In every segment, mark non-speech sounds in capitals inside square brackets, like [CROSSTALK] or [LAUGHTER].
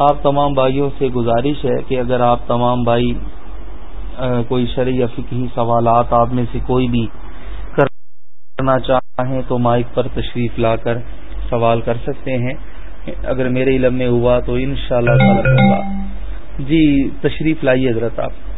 آپ تمام بھائیوں سے گزارش ہے کہ اگر آپ تمام بھائی کوئی شرعی یا فقہی سوالات آپ میں سے کوئی بھی کرنا چاہیں تو مائک پر تشریف لا کر سوال کر سکتے ہیں۔ اگر میرے علم میں ہوا تو ان شاء اللہ جی تشریف لائیے حضرت آپ۔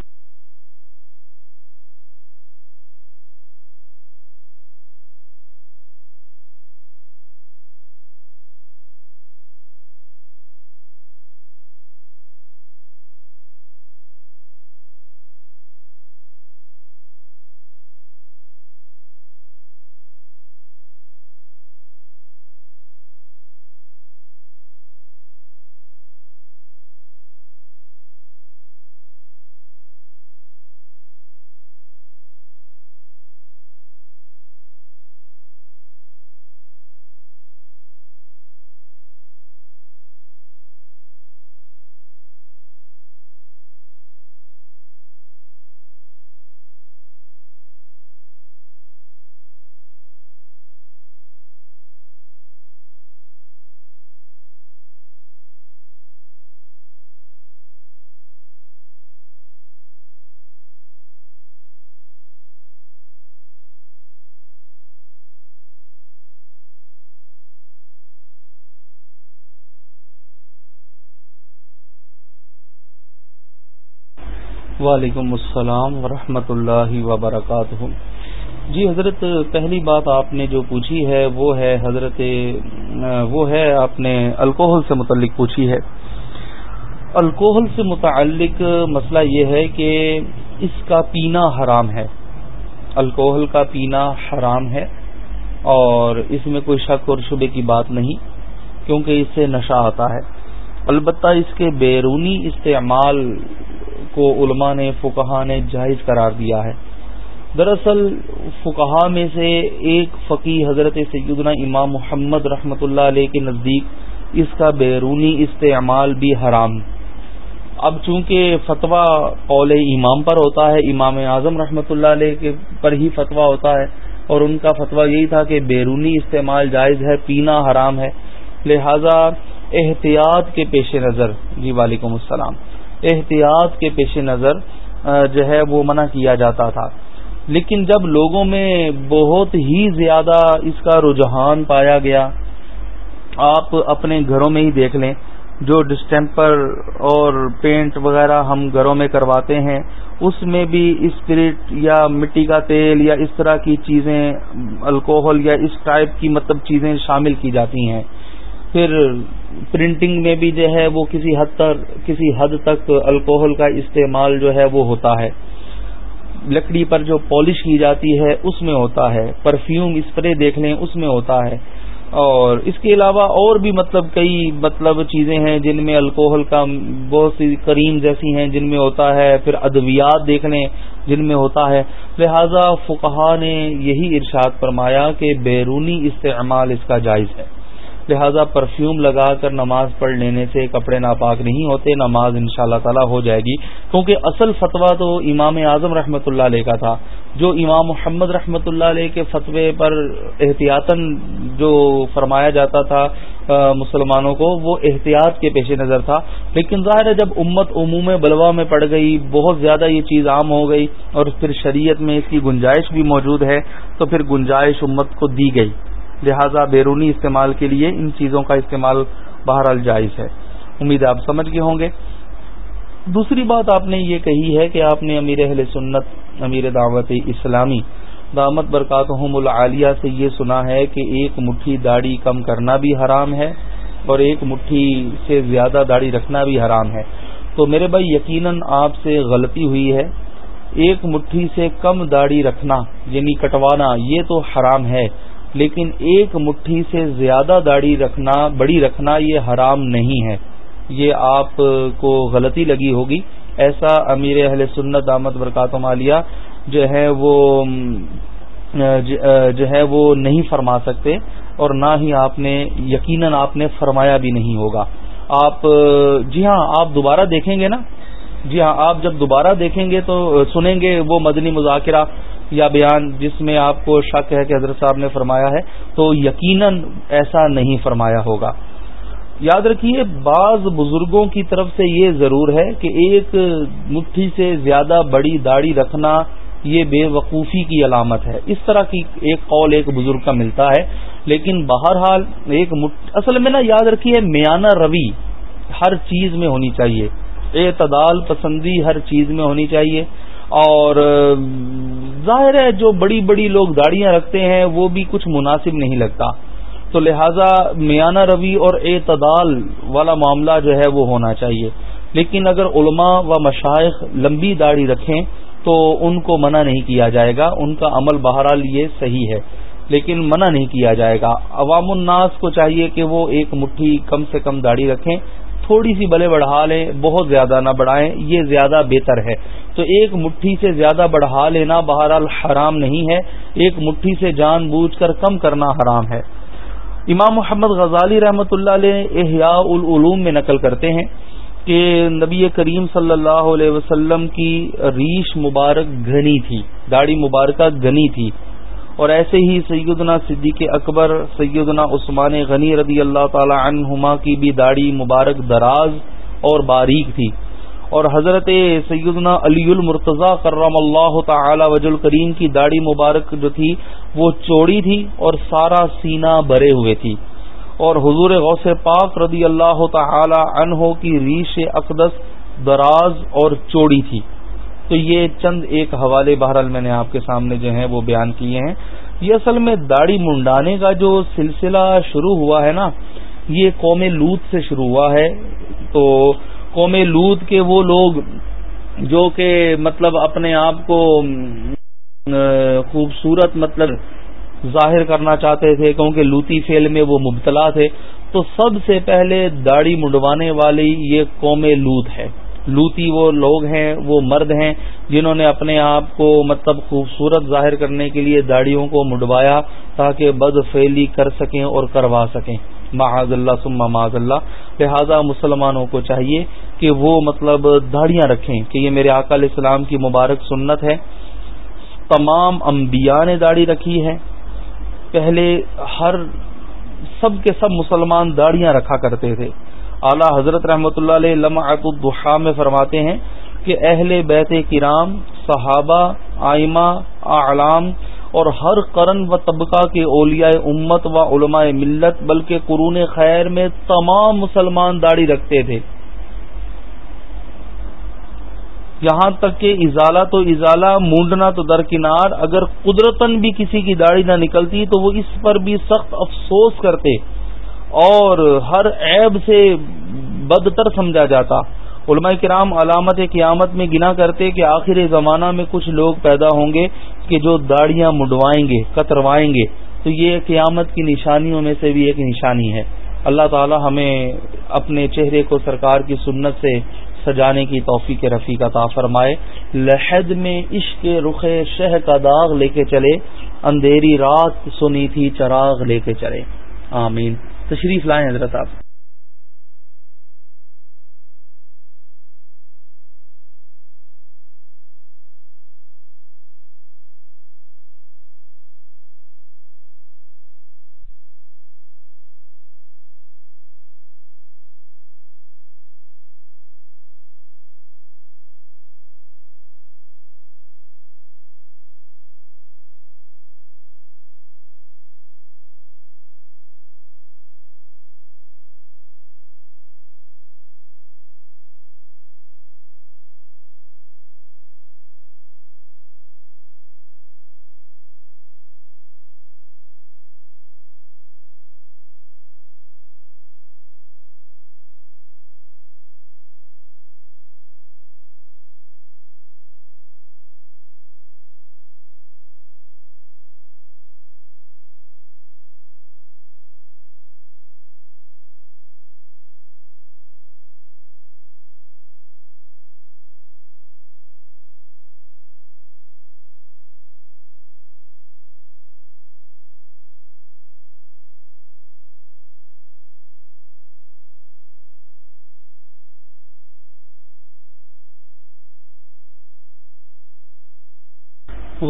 وعلیکم السلام ورحمۃ اللہ وبرکاتہ۔ جی حضرت، پہلی بات آپ نے جو پوچھی ہے، وہ ہے حضرت، وہ ہے آپ نے الکوہل سے متعلق پوچھی ہے۔ الکوہل سے متعلق مسئلہ یہ ہے کہ اس کا پینا حرام ہے۔ الکوہل کا پینا حرام ہے اور اس میں کوئی شک اور شبے کی بات نہیں، کیونکہ اس سے نشہ آتا ہے۔ البتہ اس کے بیرونی استعمال کو علماء نے فقہ نے جائز قرار دیا ہے۔ دراصل فقہا میں سے ایک فقی حضرت سیدنا امام محمد رحمۃ اللہ علیہ کے نزدیک اس کا بیرونی استعمال بھی حرام۔ اب چونکہ فتویٰ قول امام پر ہوتا ہے، امام اعظم رحمۃ اللہ علیہ کے پر ہی فتویٰ ہوتا ہے۔ اور ان کا فتویٰ یہی تھا کہ بیرونی استعمال جائز ہے، پینا حرام ہے۔ لہذا احتیاط کے پیش نظر۔ جی وعلیکم السلام۔ احتیاط کے پیش نظر جو ہے وہ منع کیا جاتا تھا۔ لیکن جب لوگوں میں بہت ہی زیادہ اس کا رجحان پایا گیا، آپ اپنے گھروں میں ہی دیکھ لیں، جو ڈسٹمپر اور پینٹ وغیرہ ہم گھروں میں کرواتے ہیں، اس میں بھی اسپرٹ یا مٹی کا تیل یا اس طرح کی چیزیں، الکوہل یا اس ٹائپ کی مطلب چیزیں شامل کی جاتی ہیں۔ پھر پرنٹنگ میں بھی جو ہے وہ کسی حد تک کسی حد تک الکوہل کا استعمال جو ہے وہ ہوتا ہے۔ لکڑی پر جو پالش کی جاتی ہے اس میں ہوتا ہے۔ پرفیوم اسپرے دیکھ لیں اس میں ہوتا ہے۔ اور اس کے علاوہ اور بھی مطلب کئی مطلب چیزیں ہیں جن میں الکوہل کا بہت سی کریم جیسی ہیں جن میں ہوتا ہے۔ پھر ادویات دیکھ لیں جن میں ہوتا ہے۔ لہذا فقہا نے یہی ارشاد فرمایا کہ بیرونی استعمال اس کا جائز ہے۔ لہذا پرفیوم لگا کر نماز پڑھ لینے سے کپڑے ناپاک نہیں ہوتے، نماز ان شاء اللہ تعالی ہو جائے گی۔ کیونکہ اصل فتویٰ تو امام اعظم رحمۃ اللہ علیہ کا تھا۔ جو امام محمد رحمۃ اللہ علیہ کے فتوے پر احتیاطاً جو فرمایا جاتا تھا مسلمانوں کو، وہ احتیاط کے پیش نظر تھا۔ لیکن ظاہر ہے، جب امت عموم بلوا میں پڑ گئی، بہت زیادہ یہ چیز عام ہو گئی اور پھر شریعت میں اس کی گنجائش بھی موجود ہے، تو پھر گنجائش امت کو دی گئی۔ لہذا بیرونی استعمال کے لیے ان چیزوں کا استعمال بہرحال جائز ہے۔ امید آپ سمجھ گئے ہوں گے۔ دوسری بات آپ نے یہ کہی ہے کہ آپ نے امیر اہل سنت، امیر دعوت اسلامی، دامت برکاتہم العالیہ سے یہ سنا ہے کہ ایک مٹھی داڑھی کم کرنا بھی حرام ہے اور ایک مٹھی سے زیادہ داڑھی رکھنا بھی حرام ہے۔ تو میرے بھائی، یقیناً آپ سے غلطی ہوئی ہے۔ ایک مٹھی سے کم داڑھی رکھنا یعنی کٹوانا، یہ تو حرام ہے۔ لیکن ایک مٹھی سے زیادہ داڑھی رکھنا، بڑی رکھنا یہ حرام نہیں ہے۔ یہ آپ کو غلطی لگی ہوگی۔ ایسا امیر اہل سنت دامت برکات مالیہ جو ہے وہ، جو ہے وہ نہیں فرما سکتے اور نہ ہی آپ نے، یقیناً آپ نے فرمایا بھی نہیں ہوگا۔ آپ جی ہاں آپ دوبارہ دیکھیں گے نا۔ جی ہاں آپ جب دوبارہ دیکھیں گے تو سنیں گے وہ مدنی مذاکرہ۔ یا بیان جس میں آپ کو شک ہے کہ حضرت صاحب نے فرمایا ہے، تو یقیناً ایسا نہیں فرمایا ہوگا۔ یاد رکھیے، بعض بزرگوں کی طرف سے یہ ضرور ہے کہ ایک مٹھی سے زیادہ بڑی داڑھی رکھنا یہ بے وقوفی کی علامت ہے۔ اس طرح کی ایک قول ایک بزرگ کا ملتا ہے، لیکن بہرحال ایک اصل میں نا یاد رکھیے، میانہ روی ہر چیز میں ہونی چاہیے۔ اعتدال پسندی ہر چیز میں ہونی چاہیے۔ اور ظاہر ہے جو بڑی بڑی لوگ داڑیاں رکھتے ہیں وہ بھی کچھ مناسب نہیں لگتا۔ تو لہذا میانہ روی اور اعتدال والا معاملہ جو ہے وہ ہونا چاہیے۔ لیکن اگر علماء و مشائق لمبی داڑھی رکھیں تو ان کو منع نہیں کیا جائے گا، ان کا عمل بہرحال یہ صحیح ہے۔ لیکن منع نہیں کیا جائے گا۔ عوام الناس کو چاہیے کہ وہ ایک مٹھی کم سے کم داڑھی رکھیں۔ تھوڑی سی بلے بڑھا لیں، بہت زیادہ نہ بڑھائیں، یہ زیادہ بہتر ہے۔ تو ایک مٹھی سے زیادہ بڑھا لینا بہرحال حرام نہیں ہے، ایک مٹھی سے جان بوجھ کر کم کرنا حرام ہے۔ امام محمد غزالی رحمۃ اللہ علیہ احیاء العلوم میں نقل کرتے ہیں کہ نبی کریم صلی اللہ علیہ وسلم کی ریش مبارک گھنی تھی، داڑھی مبارکہ گنی تھی۔ اور ایسے ہی سیدنا صدیق اکبر، سیدنا عثمان غنی رضی اللہ تعالی عنہما کی بھی داڑھی مبارک دراز اور باریک تھی۔ اور حضرت سیدنا علی المرتضی کرم اللہ تعالی وج الکریم کی داڑھی مبارک جو تھی، وہ چوڑی تھی اور سارا سینہ بھرے ہوئے تھی۔ اور حضور غوث پاک رضی اللہ تعالی عنہ کی ریش اقدس دراز اور چوڑی تھی۔ تو یہ چند ایک حوالے بہرحال میں نے آپ کے سامنے جو ہیں وہ بیان کیے ہیں۔ یہ اصل میں داڑھی منڈانے کا جو سلسلہ شروع ہوا ہے نا، یہ قوم لوت سے شروع ہوا ہے۔ تو قوم لوت کے وہ لوگ جو کہ مطلب اپنے آپ کو خوبصورت مطلب ظاہر کرنا چاہتے تھے، کیونکہ لوتی فیل میں وہ مبتلا تھے۔ تو سب سے پہلے داڑھی منڈوانے والی یہ قوم لوت ہے۔ لوتی وہ لوگ ہیں، وہ مرد ہیں جنہوں نے اپنے آپ کو مطلب خوبصورت ظاہر کرنے کے لیے داڑیوں کو مڈوایا تاکہ بد فیلی کر سکیں اور کروا سکیں۔ معاذ اللہ سما معاذ اللہ لہذا مسلمانوں کو چاہیے کہ وہ مطلب داڑیاں رکھیں کہ یہ میرے آقا علیہ السلام کی مبارک سنت ہے۔ تمام انبیاء نے داڑھی رکھی ہے۔ پہلے ہر سب کے سب مسلمان داڑیاں رکھا کرتے تھے۔ اعلی حضرت رحمۃ اللہ علیہ لمعت الدحا میں فرماتے ہیں کہ اہل بیت کرام، صحابہ، آئمہ، اعلام اور ہر قرن و طبقہ کے اولیاء امت و علماء ملت، بلکہ قرون خیر میں تمام مسلمان داڑھی رکھتے تھے۔ یہاں تک کہ ازالہ تو ازالہ، مونڈنا تو درکنار، اگر قدرتن بھی کسی کی داڑھی نہ نکلتی تو وہ اس پر بھی سخت افسوس کرتے۔ اور ہر عیب سے بدتر سمجھا جاتا۔ علماء کرام علامت قیامت میں گنا کرتے کہ آخر زمانہ میں کچھ لوگ پیدا ہوں گے کہ جو داڑیاں مڈوائیں گے، کتروائیں گے۔ تو یہ قیامت کی نشانیوں میں سے بھی ایک نشانی ہے۔ اللہ تعالی ہمیں اپنے چہرے کو سرکار کی سنت سے سجانے کی توفیق رفیق عطا فرمائے۔ لحد میں عشق رخ شہ کا داغ لے کے چلے، اندھیری رات سنی تھی چراغ لے کے چلے۔ آمین۔ تشریف لائیں حضرت آپ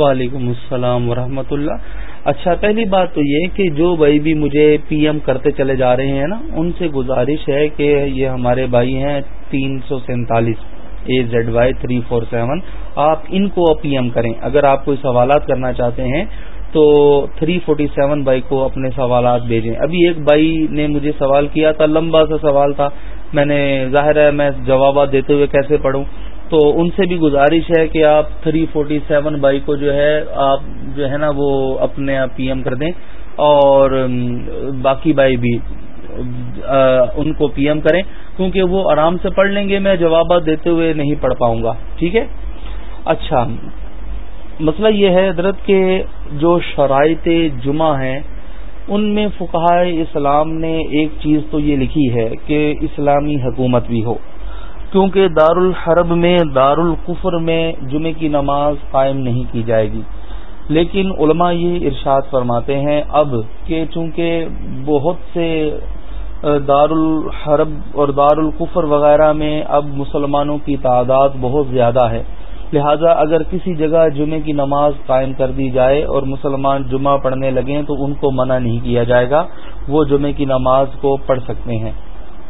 وعلیکم السلام ورحمۃ اللہ۔ اچھا پہلی بات تو یہ کہ جو بھائی بھی مجھے پی ایم کرتے چلے جا رہے ہیں نا، ان سے گزارش ہے کہ یہ ہمارے بھائی ہیں تین سو سینتالیس A Z Y three four seven. آپ ان کو پی ایم کریں۔ اگر آپ کوئی سوالات کرنا چاہتے ہیں تو تھری فورٹی سیون بائی کو اپنے سوالات بھیجیں۔ ابھی ایک بھائی نے مجھے سوال کیا تھا، لمبا سا سوال تھا۔ میں نے، ظاہر ہے میں جوابات دیتے ہوئے کیسے پڑھوں؟ تو ان سے بھی گزارش ہے کہ آپ تھری فورٹی سیون بائی کو جو ہے، آپ جو ہے نا وہ اپنے آپ پی ایم کر دیں اور باقی بائی بھی ان کو پی ایم کریں کیونکہ وہ آرام سے پڑھ لیں گے، میں جوابات دیتے ہوئے نہیں پڑھ پاؤں گا۔ ٹھیک ہے؟ اچھا۔ مسئلہ یہ ہے حضرت کہ جو شرائط جمعہ ہیں، ان میں فقہ اسلام نے ایک چیز تو یہ لکھی ہے کہ اسلامی حکومت بھی ہو۔ کیونکہ دار الحرب میں دار القفر میں جمعے کی نماز قائم نہیں کی جائے گی۔ لیکن علماء یہ ارشاد فرماتے ہیں اب کہ چونکہ بہت سے دار الحرب اور دار القفر وغیرہ میں اب مسلمانوں کی تعداد بہت زیادہ ہے۔ لہذا اگر کسی جگہ جمعے کی نماز قائم کر دی جائے اور مسلمان جمعہ پڑھنے لگیں تو ان کو منع نہیں کیا جائے گا۔ وہ جمعے کی نماز کو پڑھ سکتے ہیں۔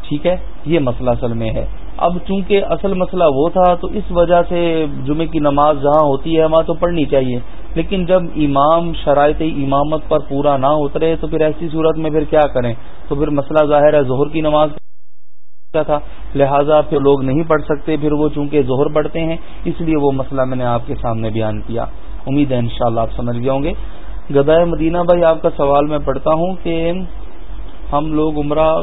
ٹھیک ہے؟ یہ مسئلہ اصل میں ہے۔ اب چونکہ اصل مسئلہ وہ تھا تو اس وجہ سے جمعے کی نماز جہاں ہوتی ہے وہاں تو پڑھنی چاہیے۔ لیکن جب امام شرائط امامت پر پورا نہ اترے تو پھر ایسی صورت میں پھر کیا کریں؟ تو پھر مسئلہ ظاہر ہے ظہر کی نماز تھا، لہٰذا پھر لوگ نہیں پڑھ سکتے، پھر وہ چونکہ ظہر پڑھتے ہیں، اس لیے وہ مسئلہ میں نے آپ کے سامنے بیان کیا۔ امید ہے انشاءاللہ آپ سمجھ گئے ہوں گے۔ گدائے مدینہ بھائی، آپ کا سوال میں پڑھتا ہوں کہ ہم لوگ عمرہ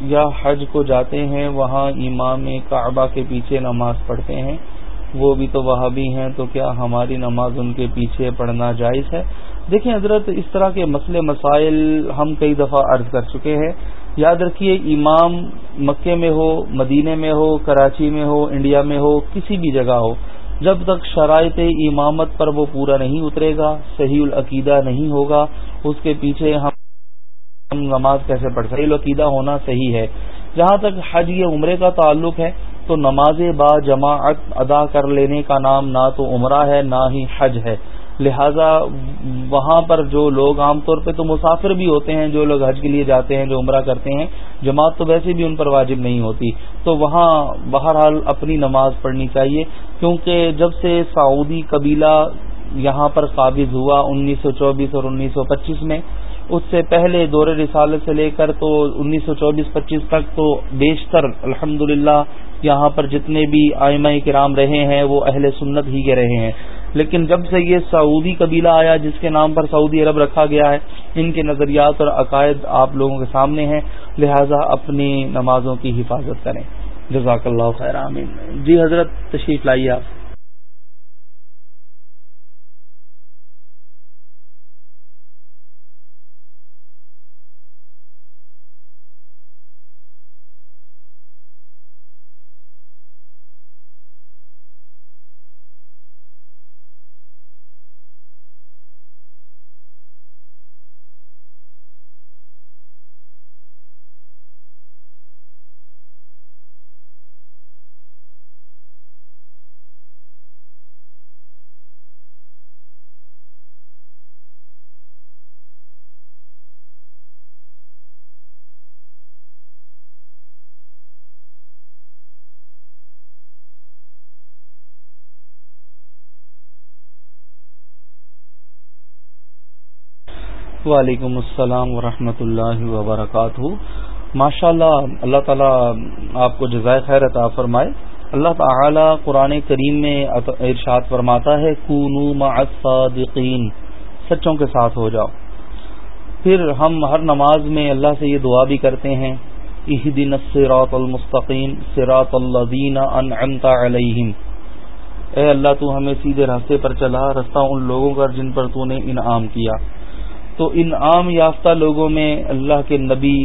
یا حج کو جاتے ہیں، وہاں امام کعبہ کے پیچھے نماز پڑھتے ہیں۔ وہ بھی تو وہاں بھی ہیں، تو کیا ہماری نماز ان کے پیچھے پڑھنا جائز ہے؟ دیکھیں حضرت، اس طرح کے مسئلے، مسائل ہم کئی دفعہ عرض کر چکے ہیں۔ یاد رکھیے، امام مکے میں ہو مدینے میں ہو، کراچی میں ہو، انڈیا میں ہو، کسی بھی جگہ ہو، جب تک شرائط امامت پر وہ پورا نہیں اترے گا، صحیح العقیدہ نہیں ہوگا، اس کے پیچھے ہم ہم نماز کیسے پڑھ سکتے عقیدہ ہونا صحیح ہے۔ جہاں تک حج یا عمرے کا تعلق ہے، تو نماز با جماعت ادا کر لینے کا نام نہ تو عمرہ ہے نہ ہی حج ہے۔ لہذا وہاں پر جو لوگ عام طور پہ تو مسافر بھی ہوتے ہیں، جو لوگ حج کے لیے جاتے ہیں، جو عمرہ کرتے ہیں، جماعت تو ویسے بھی ان پر واجب نہیں ہوتی۔ تو وہاں بہرحال اپنی نماز پڑھنی چاہیے، کیونکہ جب سے سعودی قبیلہ یہاں پر قابض ہوا، انیس سو چوبیس اور انیس سو پچیس میں اس سے پہلے دور رسالت سے لے کر تو انیس سو چوبیس پچیس تک تو بیشتر الحمد یہاں پر جتنے بھی آئمہ کرام رہے ہیں وہ اہل سنت ہی کے رہے ہیں۔ لیکن جب سے یہ سعودی قبیلہ آیا جس کے نام پر سعودی عرب رکھا گیا ہے، ان کے نظریات اور عقائد آپ لوگوں کے سامنے ہیں، لہذا اپنی نمازوں کی حفاظت کریں۔ جزاک اللہ خیر، آمین۔ جی حضرت تشریف لائیے آپ۔ وعلیکم السلام ورحمۃ اللہ وبرکاتہ۔ ماشاء اللہ اللہ تعالیٰ آپ کو جزائے خیر عطا فرمائے۔ اللہ تعالی قرآن کریم میں ارشاد فرماتا ہے مع الصادقین سچوں کے ساتھ ہو جاؤ۔ پھر ہم ہر نماز میں اللہ سے یہ دعا بھی کرتے ہیں اہدن الصراط المستقیم، صراط الذین انعمت علیہم اے اللہ، تو ہمیں سیدھے راستے پر چلا، رستہ ان لوگوں کا جن پر تو نے انعام کیا۔ تو ان عام یافتہ لوگوں میں اللہ کے نبی،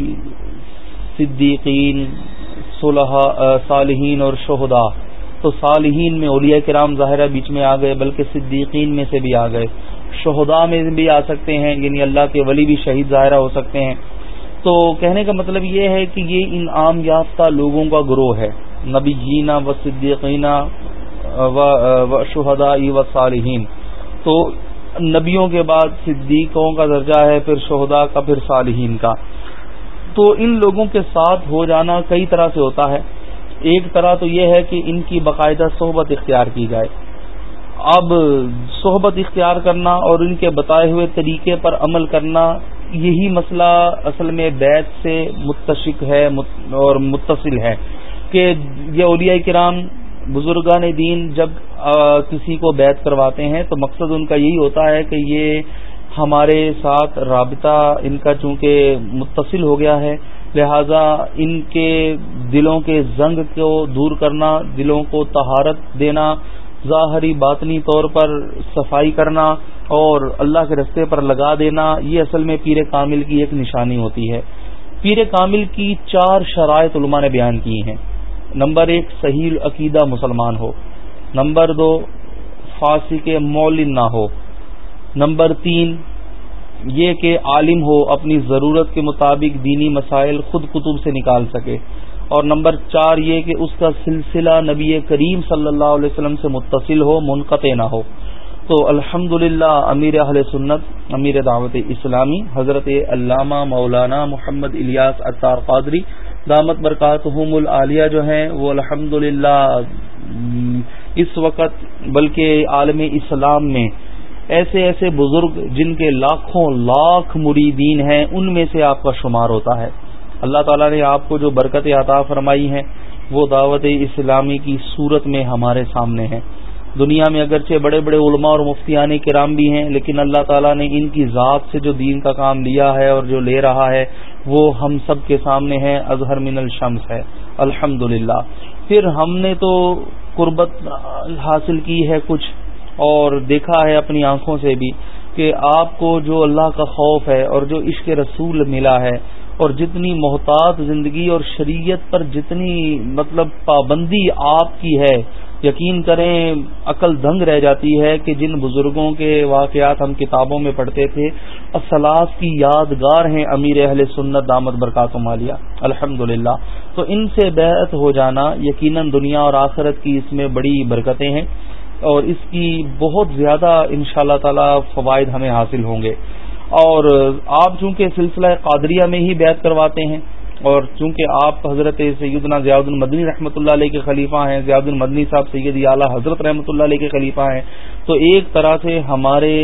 صدیقین صالحین اور شہدا تو صالحین میں اولیاء کرام ظاہرہ بیچ میں آ گئے، بلکہ صدیقین میں سے بھی آ گئے۔ شہدا میں بھی آ سکتے ہیں یعنی اللہ کے ولی بھی شہید ظاہرہ ہو سکتے ہیں۔ تو کہنے کا مطلب یہ ہے کہ یہ ان عام یافتہ لوگوں کا گروہ ہے۔ نبی جینا و صدیقینہ و شہدا و صالحین۔ تو نبیوں کے بعد صدیقوں کا درجہ ہے، پھر شہدا کا، پھر صالحین کا۔ تو ان لوگوں کے ساتھ ہو جانا کئی طرح سے ہوتا ہے۔ ایک طرح تو یہ ہے کہ ان کی باقاعدہ صحبت اختیار کی جائے۔ اب صحبت اختیار کرنا اور ان کے بتائے ہوئے طریقے پر عمل کرنا، یہی مسئلہ اصل میں بیت سے متشق ہے اور متصل ہے کہ یہ اولیاء کرام بزرگان دین جب کسی کو بیت کرواتے ہیں تو مقصد ان کا یہی ہوتا ہے کہ یہ ہمارے ساتھ رابطہ ان کا چونکہ متصل ہو گیا ہے، لہذا ان کے دلوں کے زنگ کو دور کرنا، دلوں کو تہارت دینا، ظاہری باطنی طور پر صفائی کرنا اور اللہ کے رستے پر لگا دینا، یہ اصل میں پیر کامل کی ایک نشانی ہوتی ہے۔ پیر کامل کی چار شرائط علماء نے بیان کی ہیں۔ نمبر ایک، صحیح عقیدہ مسلمان ہو۔ نمبر دو فاسی کے مولن نہ ہو۔ نمبر تین، یہ کہ عالم ہو، اپنی ضرورت کے مطابق دینی مسائل خود کتب سے نکال سکے۔ اور نمبر چار، یہ کہ اس کا سلسلہ نبی کریم صلی اللہ علیہ وسلم سے متصل ہو، منقطع نہ ہو۔ تو الحمد امیر اہل سنت، امیر دعوت اسلامی، حضرت علامہ مولانا محمد الیاس اطار قادری دامت برکاتہم العالیہ جو ہیں وہ الحمد اس وقت بلکہ عالم اسلام میں ایسے ایسے بزرگ جن کے لاکھوں لاکھ مریدین ہیں، ان میں سے آپ کا شمار ہوتا ہے۔ اللہ تعالیٰ نے آپ کو جو برکت عطا فرمائی ہیں، وہ دعوت اسلامی کی صورت میں ہمارے سامنے ہیں۔ دنیا میں اگرچہ بڑے بڑے علماء اور مفتیان کرام بھی ہیں، لیکن اللہ تعالیٰ نے ان کی ذات سے جو دین کا کام لیا ہے اور جو لے رہا ہے، وہ ہم سب کے سامنے ہے اظہر من الشمس ہے الحمد پھر ہم نے تو قربت حاصل کی ہے کچھ، اور دیکھا ہے اپنی آنکھوں سے بھی کہ آپ کو جو اللہ کا خوف ہے اور جو عشق رسول ملا ہے، اور جتنی محتاط زندگی اور شریعت پر جتنی مطلب پابندی آپ کی ہے یقین کریں، عقل دنگ رہ جاتی ہے کہ جن بزرگوں کے واقعات ہم کتابوں میں پڑھتے تھے، اصلاف کی یادگار ہیں امیر اہل سنت دامت برکات مالیہ۔ الحمد تو ان سے بیعت ہو جانا یقیناً دنیا اور آخرت کی اس میں بڑی برکتیں ہیں اور اس کی بہت زیادہ ان شاء اللہ تعالی فوائد ہمیں حاصل ہوں گے۔ اور آپ چونکہ سلسلہ قادریہ میں ہی بیعت کرواتے ہیں اور چونکہ آپ حضرت سیدنا زیاد المدنی رحمۃ اللہ علیہ کے خلیفہ ہیں، زیاد المدنی صاحب سید اعلیٰ حضرت رحمۃ اللہ علیہ کے خلیفہ ہیں، تو ایک طرح سے ہمارے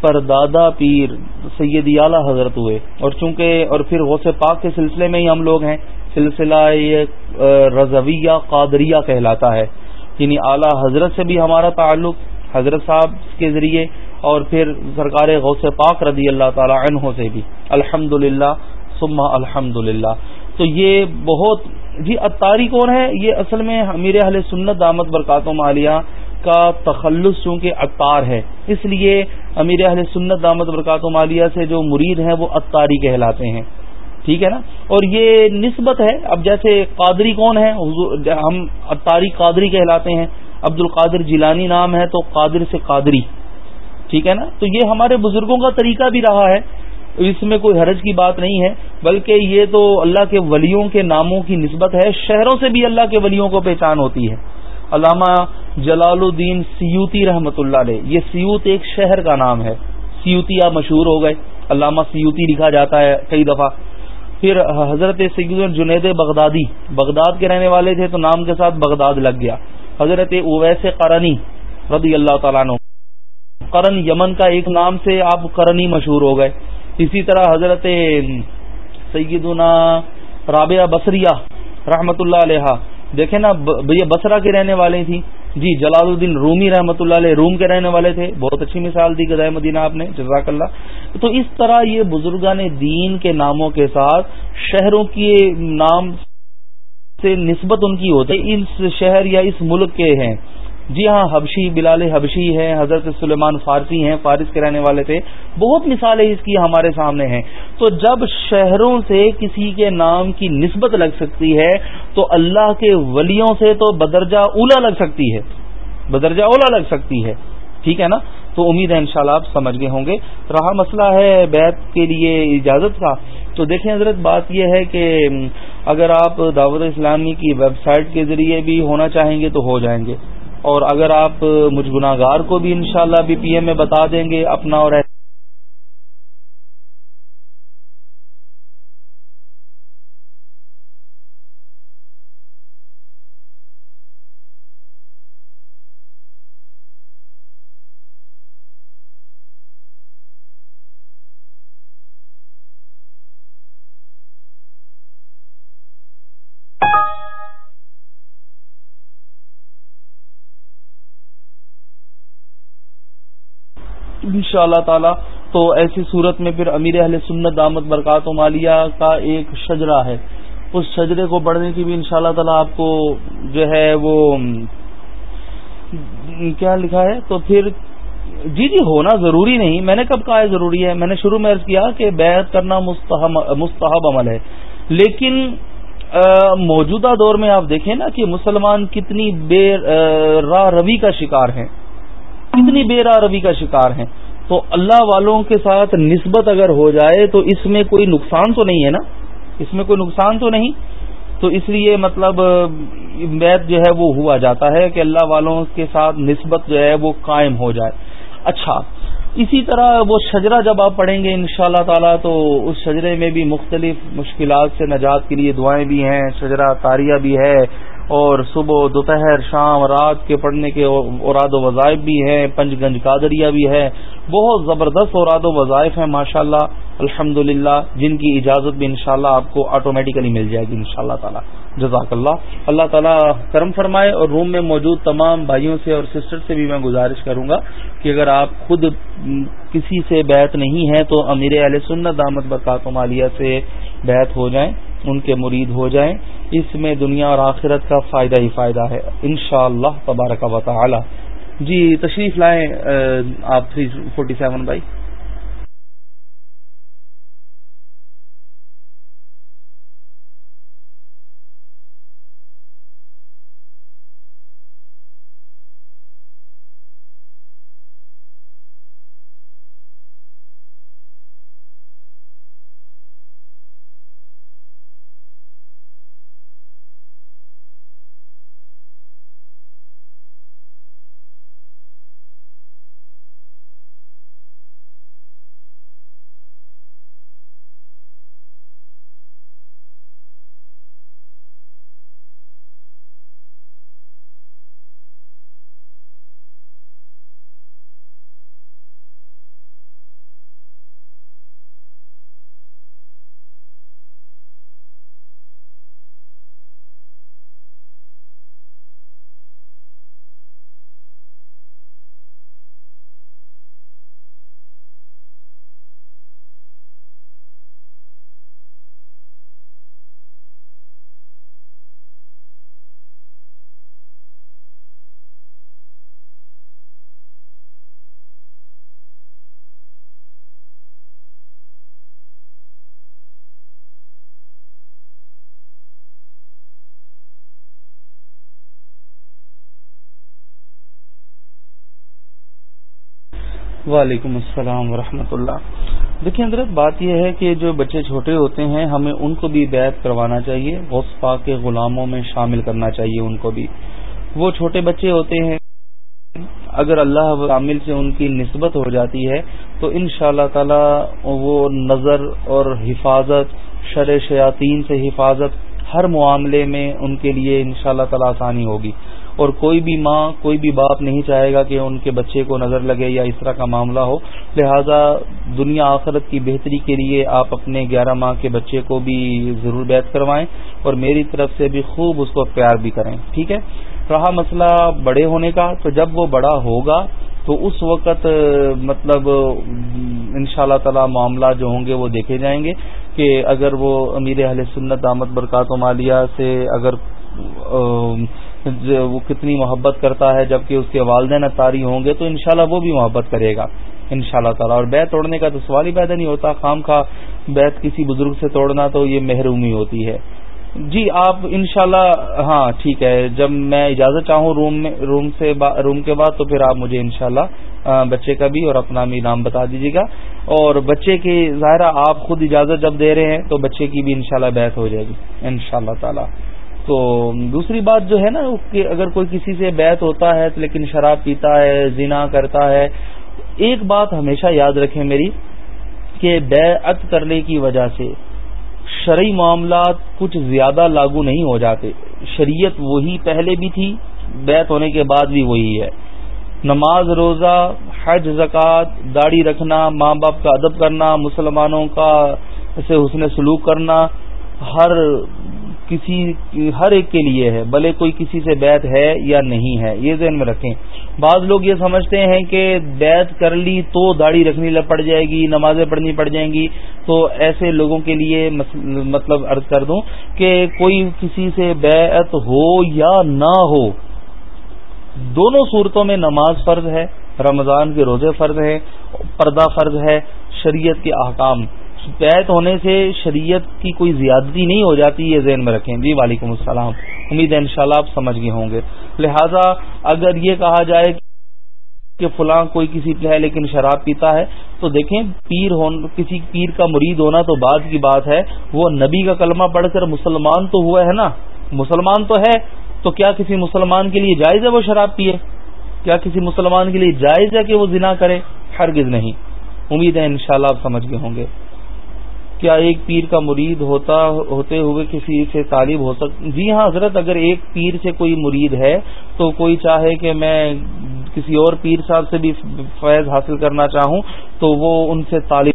پردادا پیر سید اعلیٰ حضرت ہوئے۔ اور چونکہ، اور پھر غوث پاک کے سلسلے میں ہی ہم لوگ ہیں، سلسلہ یہ رضویہ قادریہ کہلاتا ہے۔ یعنی اعلیٰ حضرت سے بھی ہمارا تعلق حضرت صاحب کے ذریعے اور پھر سرکار غوث پاک رضی اللہ تعالی عنہ سے بھی۔ الحمد سما الحمد للہ تو یہ بہت جی اتاری کون ہے، یہ اصل میں امیر اہل سنت دامت برکات و مالیہ کا تخلص چونکہ اتار ہے۔ اس لیے امیر اہل سنت دامت برکات و مالیہ سے جو مرید ہیں وہ اتاری کہلاتے ہیں۔ ٹھیک ہے نا؟ اور یہ نسبت ہے۔ اب جیسے قادری کون ہے ہم اتاری قادری کہلاتے ہیں۔ عبد القادر جیلانی نام ہے تو قادر سے قادری۔ ٹھیک ہے نا؟ تو یہ ہمارے بزرگوں کا طریقہ بھی رہا ہے۔ اس میں کوئی حرج کی بات نہیں ہے، بلکہ یہ تو اللہ کے ولیوں کے ناموں کی نسبت ہے، شہروں سے بھی اللہ کے ولیوں کو پہچان ہوتی ہے۔ علامہ جلال الدین سیوتی رحمت اللہ علیہ، یہ سیوت ایک شہر کا نام ہے۔ سیوتیا مشہور ہو گئے۔ علامہ سیوتی لکھا جاتا ہے کئی دفعہ۔ پھر حضرت سید جنید بغدادی، بغداد کے رہنے والے تھے تو نام کے ساتھ بغداد لگ گیا۔ حضرت اویس قرنی رضی اللہ تعالیٰ عنہ۔ کرن یمن کا ایک نام سے آپ کرنی مشہور ہو گئے۔ اسی طرح حضرت سیدنا رابعہ بصریہ رحمت اللہ علیہ دیکھیں نا یہ بسرا کے رہنے والے تھیں۔ جی جلال الدین رومی رحمۃ اللہ علیہ روم کے رہنے والے تھے۔ بہت اچھی مثال دی گزائے مدینہ آپ نے، جزاک اللہ۔ تو اس طرح یہ بزرگان دین کے ناموں کے ساتھ شہروں کے نام سے نسبت ان کی ہوتی ہے۔ اس شہر یا اس ملک کے ہیں۔ جی ہاں حبشی، بلال حبشی ہے حضرت سلیمان فارسی ہیں، فارس کے رہنے والے تھے۔ بہت مثالیں اس کی ہمارے سامنے ہیں۔ تو جب شہروں سے کسی کے نام کی نسبت لگ سکتی ہے، تو اللہ کے ولیوں سے تو بدرجہ اولا لگ سکتی ہے۔ بدرجہ اولا لگ سکتی ہے۔ ٹھیک ہے نا؟ تو امید ہے انشاءاللہ آپ سمجھ گئے ہوں گے۔ رہا مسئلہ ہے بیت کے لیے اجازت کا۔ تو دیکھیں حضرت، بات یہ ہے کہ اگر آپ دعوت اسلامی کی ویب سائٹ کے ذریعے بھی ہونا چاہیں گے تو ہو جائیں گے۔ اور اگر آپ مجھ گناگار کو بھی انشاءاللہ بی پی ایم میں بتا دیں گے، اپنا اور شاء اللہ تعالی تو ایسی صورت میں پھر امیر اہل سنت دامت برکات و مالیہ کا ایک شجرا ہے۔ اس شجرے کو پڑھنے کی بھی ان شاء اللہ تعالیٰ آپ کو جو ہے وہ کیا لکھا ہے؟ تو پھر جی جی ہونا ضروری نہیں۔ میں نے کب کہا ہے ضروری ہے؟ میں نے شروع میں عرض کیا کہ بیعت کرنا مستحب عمل ہے۔ لیکن موجودہ دور میں آپ دیکھیں نا کہ مسلمان کتنی بے راہ روی کا شکار ہیں۔ کتنی بے راہ روی کا شکار ہیں۔ تو اللہ والوں کے ساتھ نسبت اگر ہو جائے تو اس میں کوئی نقصان تو نہیں ہے نا؟ اس میں کوئی نقصان تو نہیں؟ تو اس لیے مطلب بیت جو ہے وہ ہوا جاتا ہے کہ اللہ والوں کے ساتھ نسبت جو ہے وہ قائم ہو جائے۔ اچھا اسی طرح وہ شجرا جب آپ پڑھیں گے ان شاء اللہ تعالیٰ تو اس شجرے میں بھی مختلف مشکلات سے نجات کے لیے دعائیں بھی ہیں شجرا تاریہ بھی ہے۔ اور صبح دوپہر، شام، رات کے پڑھنے کے اوراد و وظائف بھی ہیں، پنج گنج قادریہ بھی ہے۔ بہت زبردست اوراد و وظائف ہیں ماشاء اللہ الحمد جن کی اجازت بھی انشاءاللہ آپ کو آٹومیٹیکلی مل جائے گی ان شاء اللہ تعالیٰ۔ جزاک اللہ اللہ تعالیٰ کرم فرمائے اور روم میں موجود تمام بھائیوں سے اور سسٹر سے بھی میں گزارش کروں گا کہ اگر آپ خود کسی سے بیت نہیں ہیں تو امیر علیہ سنت دامت برکات مالیہ سے بیت ہو جائیں، ان کے مرید ہو جائیں۔ اس میں دنیا اور آخرت کا فائدہ ہی فائدہ ہے۔ انشاءاللہ اللہ تبارک و تعالی۔ جی تشریف لائیں آپ تھری فورٹی سیون بھائی۔ وعلیکم السلام ورحمۃ اللہ۔ دیکھیں حضرت، بات یہ ہے کہ جو بچے چھوٹے ہوتے ہیں، ہمیں ان کو بھی بیت کروانا چاہیے غصفا کے غلاموں میں شامل کرنا چاہیے ان کو بھی۔ وہ چھوٹے بچے ہوتے ہیں، اگر اللہ عامل سے ان کی نسبت ہو جاتی ہے، تو ان شاء اللہ تعالی وہ نظر اور حفاظت، شر شیاطین سے حفاظت ہر معاملے میں ان کے لیے ان شاء اللہ تعالی آسانی ہوگی۔ اور کوئی بھی ماں، کوئی بھی باپ نہیں چاہے گا کہ ان کے بچے کو نظر لگے یا اس طرح کا معاملہ ہو۔ لہذا دنیا آخرت کی بہتری کے لیے آپ اپنے گیارہ ماہ کے بچے کو بھی ضرور بیت کروائیں اور میری طرف سے بھی خوب اس کو پیار بھی کریں۔ ٹھیک ہے؟ رہا مسئلہ بڑے ہونے کا، تو جب وہ بڑا ہوگا تو اس وقت مطلب ان شاء اللہ تعالی معاملات جو ہوں گے وہ دیکھے جائیں گے کہ اگر وہ امیر اہل سنت دامت برکات و مالیہ سے اگر وہ کتنی محبت کرتا ہے جبکہ اس کے والدین اتاری ہوں گے تو انشاءاللہ وہ بھی محبت کرے گا ان شاء اللہ تعالیٰ۔ اور بیت توڑنے کا تو سوال ہی پیدا نہیں ہوتا، خام خواہ بیت کسی بزرگ سے توڑنا تو یہ محرومی ہوتی ہے۔ جی آپ انشاءاللہ ہاں ٹھیک ہے، جب میں اجازت چاہوں روم میں، روم سے روم کے بعد تو پھر آپ مجھے انشاءاللہ بچے کا بھی اور اپنا بھی نام بتا دیجیے گا۔ اور بچے کی ظاہرہ آپ خود اجازت جب دے رہے ہیں تو بچے کی بھی انشاءاللہ شاء بیت ہو جائے گی ان شاء اللہ تعالی۔ تو دوسری بات جو ہے نا کہ اگر کوئی کسی سے بیت ہوتا ہے لیکن شراب پیتا ہے، زنا کرتا ہے، ایک بات ہمیشہ یاد رکھیں میری کہ بیعت کرنے کی وجہ سے شرعی معاملات کچھ زیادہ لاگو نہیں ہو جاتے۔ شریعت وہی پہلے بھی تھی بیت ہونے کے بعد بھی وہی ہے۔ نماز، روزہ، حج، زکوٰۃ، داڑھی رکھنا، ماں باپ کا ادب کرنا، مسلمانوں کا سے حسن سلوک کرنا، ہر کسی ہر ایک کے لیے ہے، بھلے کوئی کسی سے بیت ہے یا نہیں ہے، یہ ذہن میں رکھیں۔ بعض لوگ یہ سمجھتے ہیں کہ بیت کر لی تو داڑھی رکھنی پڑ جائے گی، نمازیں پڑھنی پڑ جائیں گی۔ تو ایسے لوگوں کے لیے مطلب عرض کر دوں کہ کوئی کسی سے بیعت ہو یا نہ ہو، دونوں صورتوں میں نماز فرض ہے، رمضان کے روزے فرض ہے پردہ فرض ہے، شریعت کے احکام۔ بیت ہونے سے شریعت کی کوئی زیادتی نہیں ہو جاتی، یہ ذہن میں رکھیں۔ جی وعلیکم السلام۔ امید ہے انشاءاللہ آپ سمجھ گئے ہوں گے۔ لہذا، اگر یہ کہا جائے کہ فلاں کوئی کسی پہ ہے لیکن شراب پیتا ہے، تو دیکھیں، پیر کسی پیر کا مرید ہونا تو بعد کی بات ہے۔ وہ نبی کا کلمہ پڑھ کر مسلمان تو ہوا ہے نا؟ مسلمان تو ہے، تو کیا کسی مسلمان کے لیے جائز ہے وہ شراب پیے؟ کیا کسی مسلمان کے لیے جائز ہے کہ وہ زنا کرے؟ ہرگز نہیں۔ امید ہے انشاءاللہ آپ سمجھ گئے ہوں گے۔ کیا ایک پیر کا مرید ہوتا ہوتے ہوئے کسی سے طالب ہو سک جی ہاں حضرت، اگر ایک پیر سے کوئی مرید ہے تو کوئی چاہے کہ میں کسی اور پیر صاحب سے بھی فیض حاصل کرنا چاہوں تو وہ ان سے طالب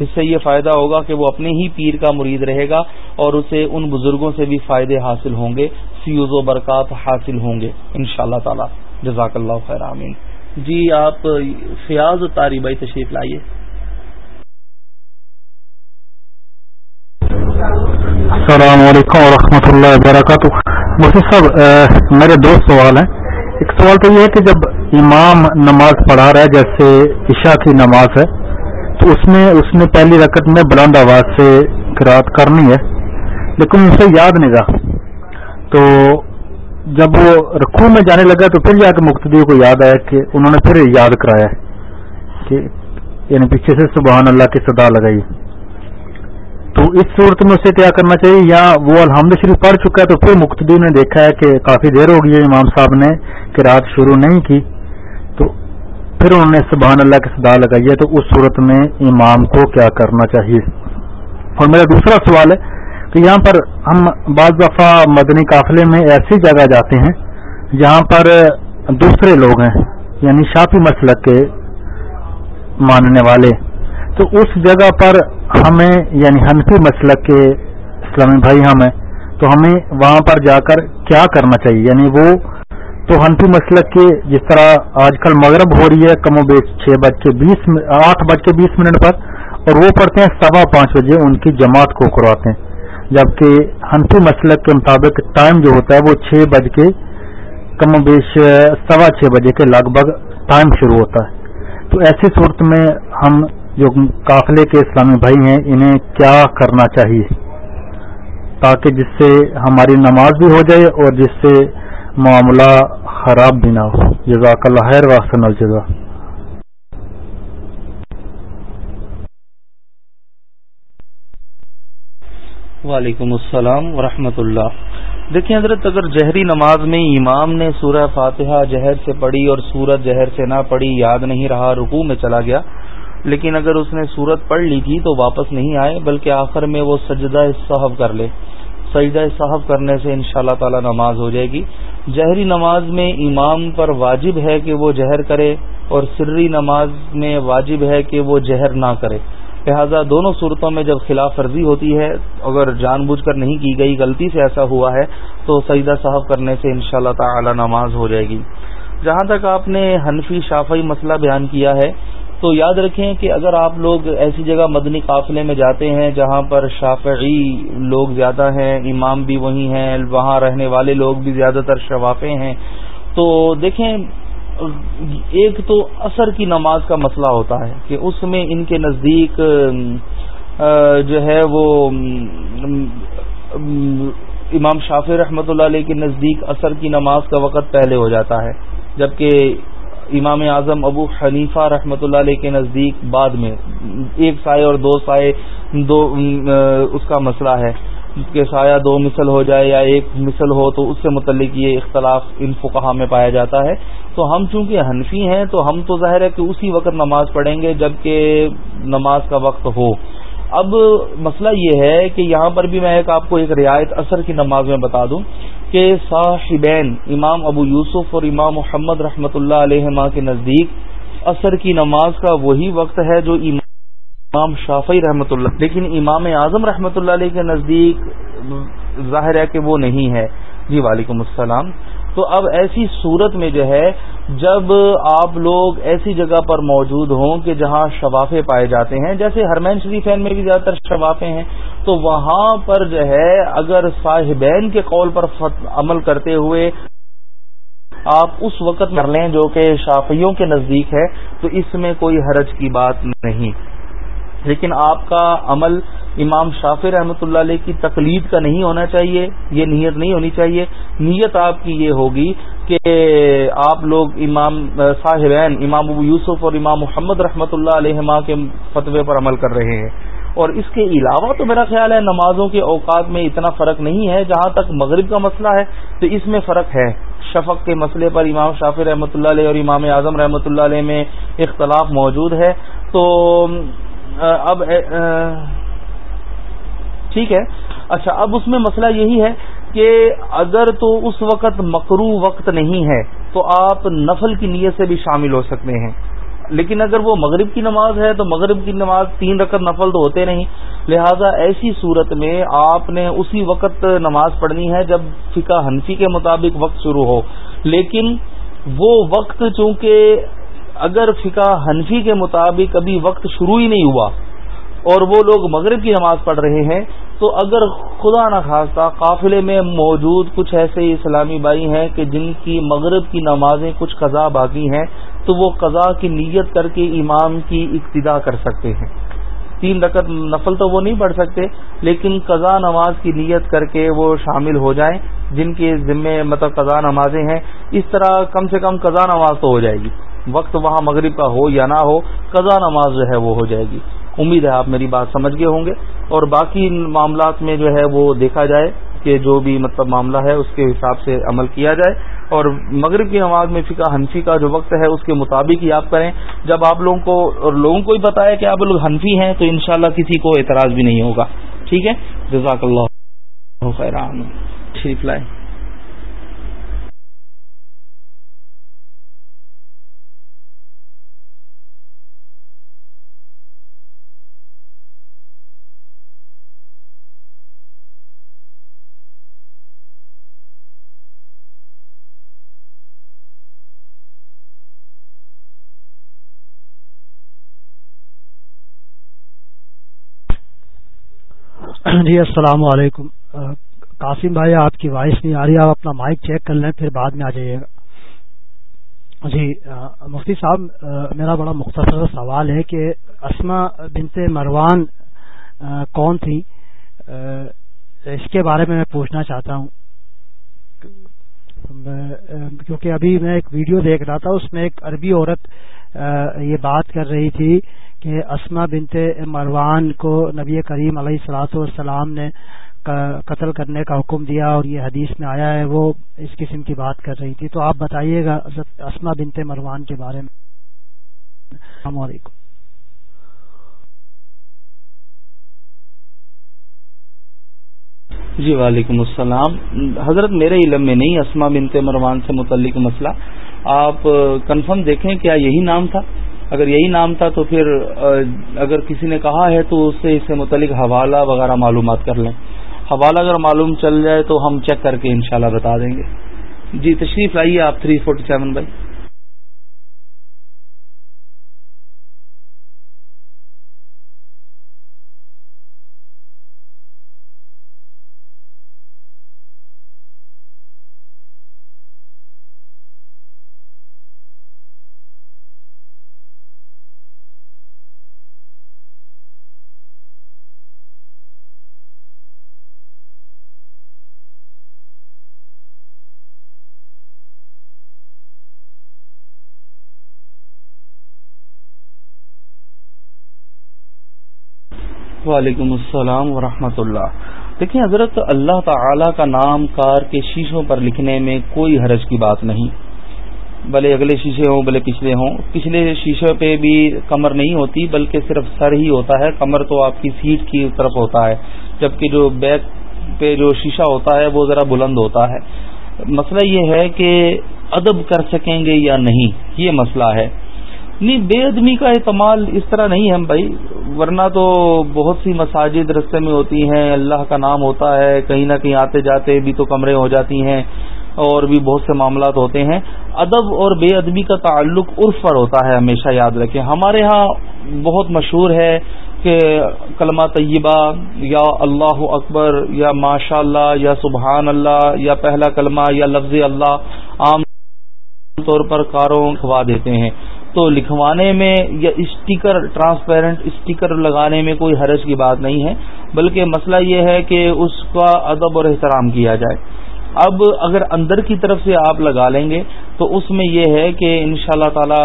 اس سے یہ فائدہ ہوگا کہ وہ اپنے ہی پیر کا مرید رہے گا اور اسے ان بزرگوں سے بھی فائدے حاصل ہوں گے، فیوز و برکات حاصل ہوں گے ان شاء اللہ تعالی، جزاک اللہ خیر، آمین۔ جی آپ فیاض تاری بھائی تشریف لائیے۔ السلام علیکم ورحمۃ اللہ وبرکاتہ۔ مفتی صاحب میرے دو سوال ہیں۔ ایک سوال تو یہ ہے کہ جب امام نماز پڑھا رہا ہے، جیسے عشاء کی نماز ہے، تو اس میں، اس نے پہلی رکعت میں بلند آواز سے قرات کرنی ہے، لیکن اسے یاد نہیں رہا تو جب وہ رقو میں جانے لگا، تو پھر جا کے مقتدی کو یاد آیا کہ انہوں نے پھر یاد کرایا کہ یعنی پیچھے سے سبحان اللہ کی صدا لگائی۔ تو اس صورت میں اسے کیا کرنا چاہیے؟ یا وہ الحمد شریف پڑھ چکا ہے تو پھر مقتدی نے دیکھا ہے کہ کافی دیر ہو گئی ہے امام صاحب نے کہ رات شروع نہیں کی۔ تو پھر انہوں نے سبحان اللہ کی صدا لگائی ہے تو اس صورت میں امام کو کیا کرنا چاہیے؟ اور میرا دوسرا سوال ہے کہ یہاں پر ہم بعض دفعہ مدنی قافلے میں ایسی جگہ جاتے ہیں جہاں پر دوسرے لوگ ہیں یعنی شاپی مسلک کے ماننے والے۔ تو اس جگہ پر ہمیں یعنی حنفی مسلک کے اسلامی بھائی ہاں ہمیں تو ہمیں وہاں پر جا کر کیا کرنا چاہیے؟ یعنی وہ تو حنفی مسلک کے جس طرح آج کل مغرب ہو رہی ہے، کم و بیش چھ بج کے بیس آٹھ بج کے بیس منٹ پر، اور وہ پڑھتے ہیں سوا پانچ بجے ان کی جماعت کو کرواتے ہیں جبکہ حنفی مسلک کے مطابق ٹائم جو ہوتا ہے وہ چھ بج کے کم و بیش، سوا چھ بجے کے لگ بھگ ٹائم شروع ہوتا ہے۔ تو ایسی صورت میں ہم جو قافلے کے اسلامی بھائی ہیں، انہیں کیا کرنا چاہیے؟ تاکہ جس سے ہماری نماز بھی ہو جائے اور جس سے معاملہ خراب بھی نہ ہو۔ جزاک اللہ خیر واسن الجزا وعلیکم السلام ورحمۃ اللہ۔ دیکھیں حضرت، اگر جہری نماز میں امام نے سورہ فاتحہ جہر سے پڑھی اور سورت جہر سے نہ پڑھی، یاد نہیں رہا، رکوع میں چلا گیا لیکن اگر اس نے صورت پڑھ لی تھی تو واپس نہیں آئے، بلکہ آخر میں وہ سجدہ صاحب کر لے۔ سجدہ صاحب کرنے سے ان شاء اللہ تعالی نماز ہو جائے گی۔ جہری نماز میں امام پر واجب ہے کہ وہ جہر کرے اور سری نماز میں واجب ہے کہ وہ جہر نہ کرے۔ لہذا دونوں صورتوں میں جب خلاف ورزی ہوتی ہے، اگر جان بوجھ کر نہیں کی گئی، غلطی سے ایسا ہوا ہے، تو سجدہ صاحب کرنے سے ان شاء اللہ تعالی نماز ہو جائے گی۔ جہاں تک آپ نے حنفی شافعی مسئلہ بیان کیا ہے تو یاد رکھیں کہ اگر آپ لوگ ایسی جگہ مدنی قافلے میں جاتے ہیں جہاں پر شافعی لوگ زیادہ ہیں، امام بھی وہی ہیں، وہاں رہنے والے لوگ بھی زیادہ تر شفافے ہیں، تو دیکھیں، ایک تو اثر کی نماز کا مسئلہ ہوتا ہے کہ اس میں ان کے نزدیک جو ہے وہ، امام شافی رحمۃ اللہ علیہ کے نزدیک اثر کی نماز کا وقت پہلے ہو جاتا ہے، جبکہ امام اعظم ابو حنیفہ رحمۃ اللہ علیہ کے نزدیک بعد میں۔ ایک سائے اور دو سائے، دو اس کا مسئلہ ہے کہ سایہ دو مثل ہو جائے یا ایک مثل ہو تو اس سے متعلق یہ اختلاف ان فقہ میں پایا جاتا ہے۔ تو ہم چونکہ حنفی ہیں تو ہم تو ظاہر ہے کہ اسی وقت نماز پڑھیں گے جبکہ نماز کا وقت ہو۔ اب مسئلہ یہ ہے کہ یہاں پر بھی میں ایک آپ کو ایک رعایت اثر کی نماز میں بتا دوں کہ صاحبین امام ابو یوسف اور امام محمد رحمۃ اللہ علیہ ماں کے نزدیک اثر کی نماز کا وہی وقت ہے جو امام امام شافی رحمۃ اللہ لیکن امام اعظم رحمۃ اللہ علیہ کے نزدیک ظاہر ہے کہ وہ نہیں ہے۔ جی وعلیکم السلام۔ تو اب ایسی صورت میں جو ہے، جب آپ لوگ ایسی جگہ پر موجود ہوں کہ جہاں شفافے پائے جاتے ہیں، جیسے ہرمین شریفین میں بھی زیادہ تر شفافے ہیں، تو وہاں پر جو ہے، اگر صاحبین کے قول پر عمل کرتے ہوئے آپ اس وقت کر لیں جو کہ شافیوں کے نزدیک ہے، تو اس میں کوئی حرج کی بات نہیں۔ لیکن آپ کا عمل امام شافی رحمۃ اللہ علیہ کی تقلید کا نہیں ہونا چاہیے، یہ نیت نہیں ہونی چاہیے۔ نیت آپ کی یہ ہوگی کہ آپ لوگ امام صاحبین، امام ابو یوسف اور امام محمد رحمۃ اللہ علیہ ماں کے فتوے پر عمل کر رہے ہیں۔ اور اس کے علاوہ تو میرا خیال ہے نمازوں کے اوقات میں اتنا فرق نہیں ہے، جہاں تک مغرب کا مسئلہ ہے، تو اس میں فرق ہے۔ شفق کے مسئلے پر امام شافی رحمۃ اللہ علیہ اور امام اعظم رحمۃ اللہ علیہ میں اختلاف موجود ہے۔ تو اب ٹھیک ہے؟ اچھا اب اس میں مسئلہ یہی ہے کہ اگر تو اس وقت مکرو وقت نہیں ہے تو آپ نفل کی نیت سے بھی شامل ہو سکتے ہیں۔ لیکن اگر وہ مغرب کی نماز ہے تو مغرب کی نماز تین رقم نفل تو ہوتے نہیں۔ لہذا ایسی صورت میں آپ نے اسی وقت نماز پڑھنی ہے جب فقہ حنفی کے مطابق وقت شروع ہو۔ لیکن وہ وقت چونکہ اگر فقہ حنفی کے مطابق ابھی وقت شروع ہی نہیں ہوا اور وہ لوگ مغرب کی نماز پڑھ رہے ہیں، تو اگر خدا نخواستہ قافلے میں موجود کچھ ایسے اسلامی بھائی ہیں کہ جن کی مغرب کی نمازیں کچھ قضا باقی ہیں، تو وہ قضا کی نیت کر کے امام کی ابتدا کر سکتے ہیں۔ تین رقط نفل تو وہ نہیں پڑھ سکتے، لیکن قضا نماز کی نیت کر کے وہ شامل ہو جائیں، جن کے ذمے مطلب قضا نمازیں ہیں۔ اس طرح کم سے کم قضا نماز تو ہو جائے گی۔ وقت وہاں مغرب کا ہو یا نہ ہو، قضا نماز جو ہے وہ ہو جائے گی۔ امید ہے آپ میری بات سمجھ گئے ہوں گے۔ اور باقی معاملات میں جو ہے وہ دیکھا جائے کہ جو بھی مطلب معاملہ ہے، اس کے حساب سے عمل کیا جائے۔ اور مغرب کی نماز میں فقہ حنفی کا جو وقت ہے، اس کے مطابق ہی آپ کریں۔ جب آپ لوگوں کو اور لوگوں کو ہی بتایا کہ آپ لوگ حنفی ہیں، تو انشاءاللہ کسی کو اعتراض بھی نہیں ہوگا۔ ٹھیک ہے؟ جزاک اللہ خیر ٹھیک لائے [COUGHS] جی السلام علیکم. قاسم بھائی، آپ کی وائس نہیں آ رہی، آپ اپنا مائک چیک کر لیں، پھر بعد میں آ جائیے گا۔ جی مفتی صاحب میرا بڑا مختصر سوال ہے کہ اسما بنت مروان کون تھی اس کے بارے میں میں پوچھنا چاہتا ہوں۔ کیونکہ ابھی میں ایک ویڈیو دیکھ رہا تھا، اس میں ایک عربی عورت یہ بات کر رہی تھی کہ اسما بنت مروان کو نبی کریم علیہ السلاۃ والسلام نے قتل کرنے کا حکم دیا اور یہ حدیث میں آیا ہے، وہ اس قسم کی بات کر رہی تھی۔ تو آپ بتائیے گا اسما بنت مروان کے بارے میں۔ السلام علیکم۔ جی وعلیکم السلام۔ حضرت، میرے علم میں نہیں اسما بنت مروان سے متعلق مسئلہ۔ آپ کنفرم دیکھیں کیا یہی نام تھا؟ اگر یہی نام تھا تو پھر اگر کسی نے کہا ہے تو اس سے اس سے متعلق حوالہ وغیرہ معلومات کر لیں۔ حوالہ اگر معلوم چل جائے تو ہم چیک کر کے انشاءاللہ بتا دیں گے۔ جی تشریف لائیے آپ، تھری فورٹی سیون بائی وعلیکم السلام ورحمۃ اللہ۔ دیکھیں، حضرت اللہ تعالی کا نام کار کے شیشوں پر لکھنے میں کوئی حرج کی بات نہیں۔ بھلے اگلے شیشے ہوں، بھلے پچھلے ہوں۔ پچھلے شیشے پہ بھی کمر نہیں ہوتی، بلکہ صرف سر ہی ہوتا ہے۔ کمر تو آپ کی سیٹ کی طرف ہوتا ہے، جبکہ جو بیک پہ جو شیشہ ہوتا ہے، وہ ذرا بلند ہوتا ہے۔ مسئلہ یہ ہے کہ ادب کر سکیں گے یا نہیں، یہ مسئلہ ہے۔ نہیں بے ادمی کا استعمال اس طرح نہیں ہے بھائی، ورنہ تو بہت سی مساجد رستے میں ہوتی ہیں، اللہ کا نام ہوتا ہے، کہیں نہ کہیں آتے جاتے بھی تو کمرے ہو جاتی ہیں اور بھی بہت سے معاملات ہوتے ہیں۔ ادب اور بے ادبی کا تعلق عرف پر ہوتا ہے، ہمیشہ یاد رکھیں۔ ہمارے ہاں بہت مشہور ہے کہ کلمہ طیبہ یا اللہ اکبر یا ماشاء اللہ یا سبحان اللہ یا پہلا کلمہ یا لفظ اللہ عام طور پر کاروں کھوا دیتے ہیں۔ تو لکھوانے میں یا اسٹیکر ٹرانسپیرنٹ اسٹیکر لگانے میں کوئی حرج کی بات نہیں ہے، بلکہ مسئلہ یہ ہے کہ اس کا ادب اور احترام کیا جائے۔ اب اگر اندر کی طرف سے آپ لگا لیں گے تو اس میں یہ ہے کہ ان شاء اللہ تعالی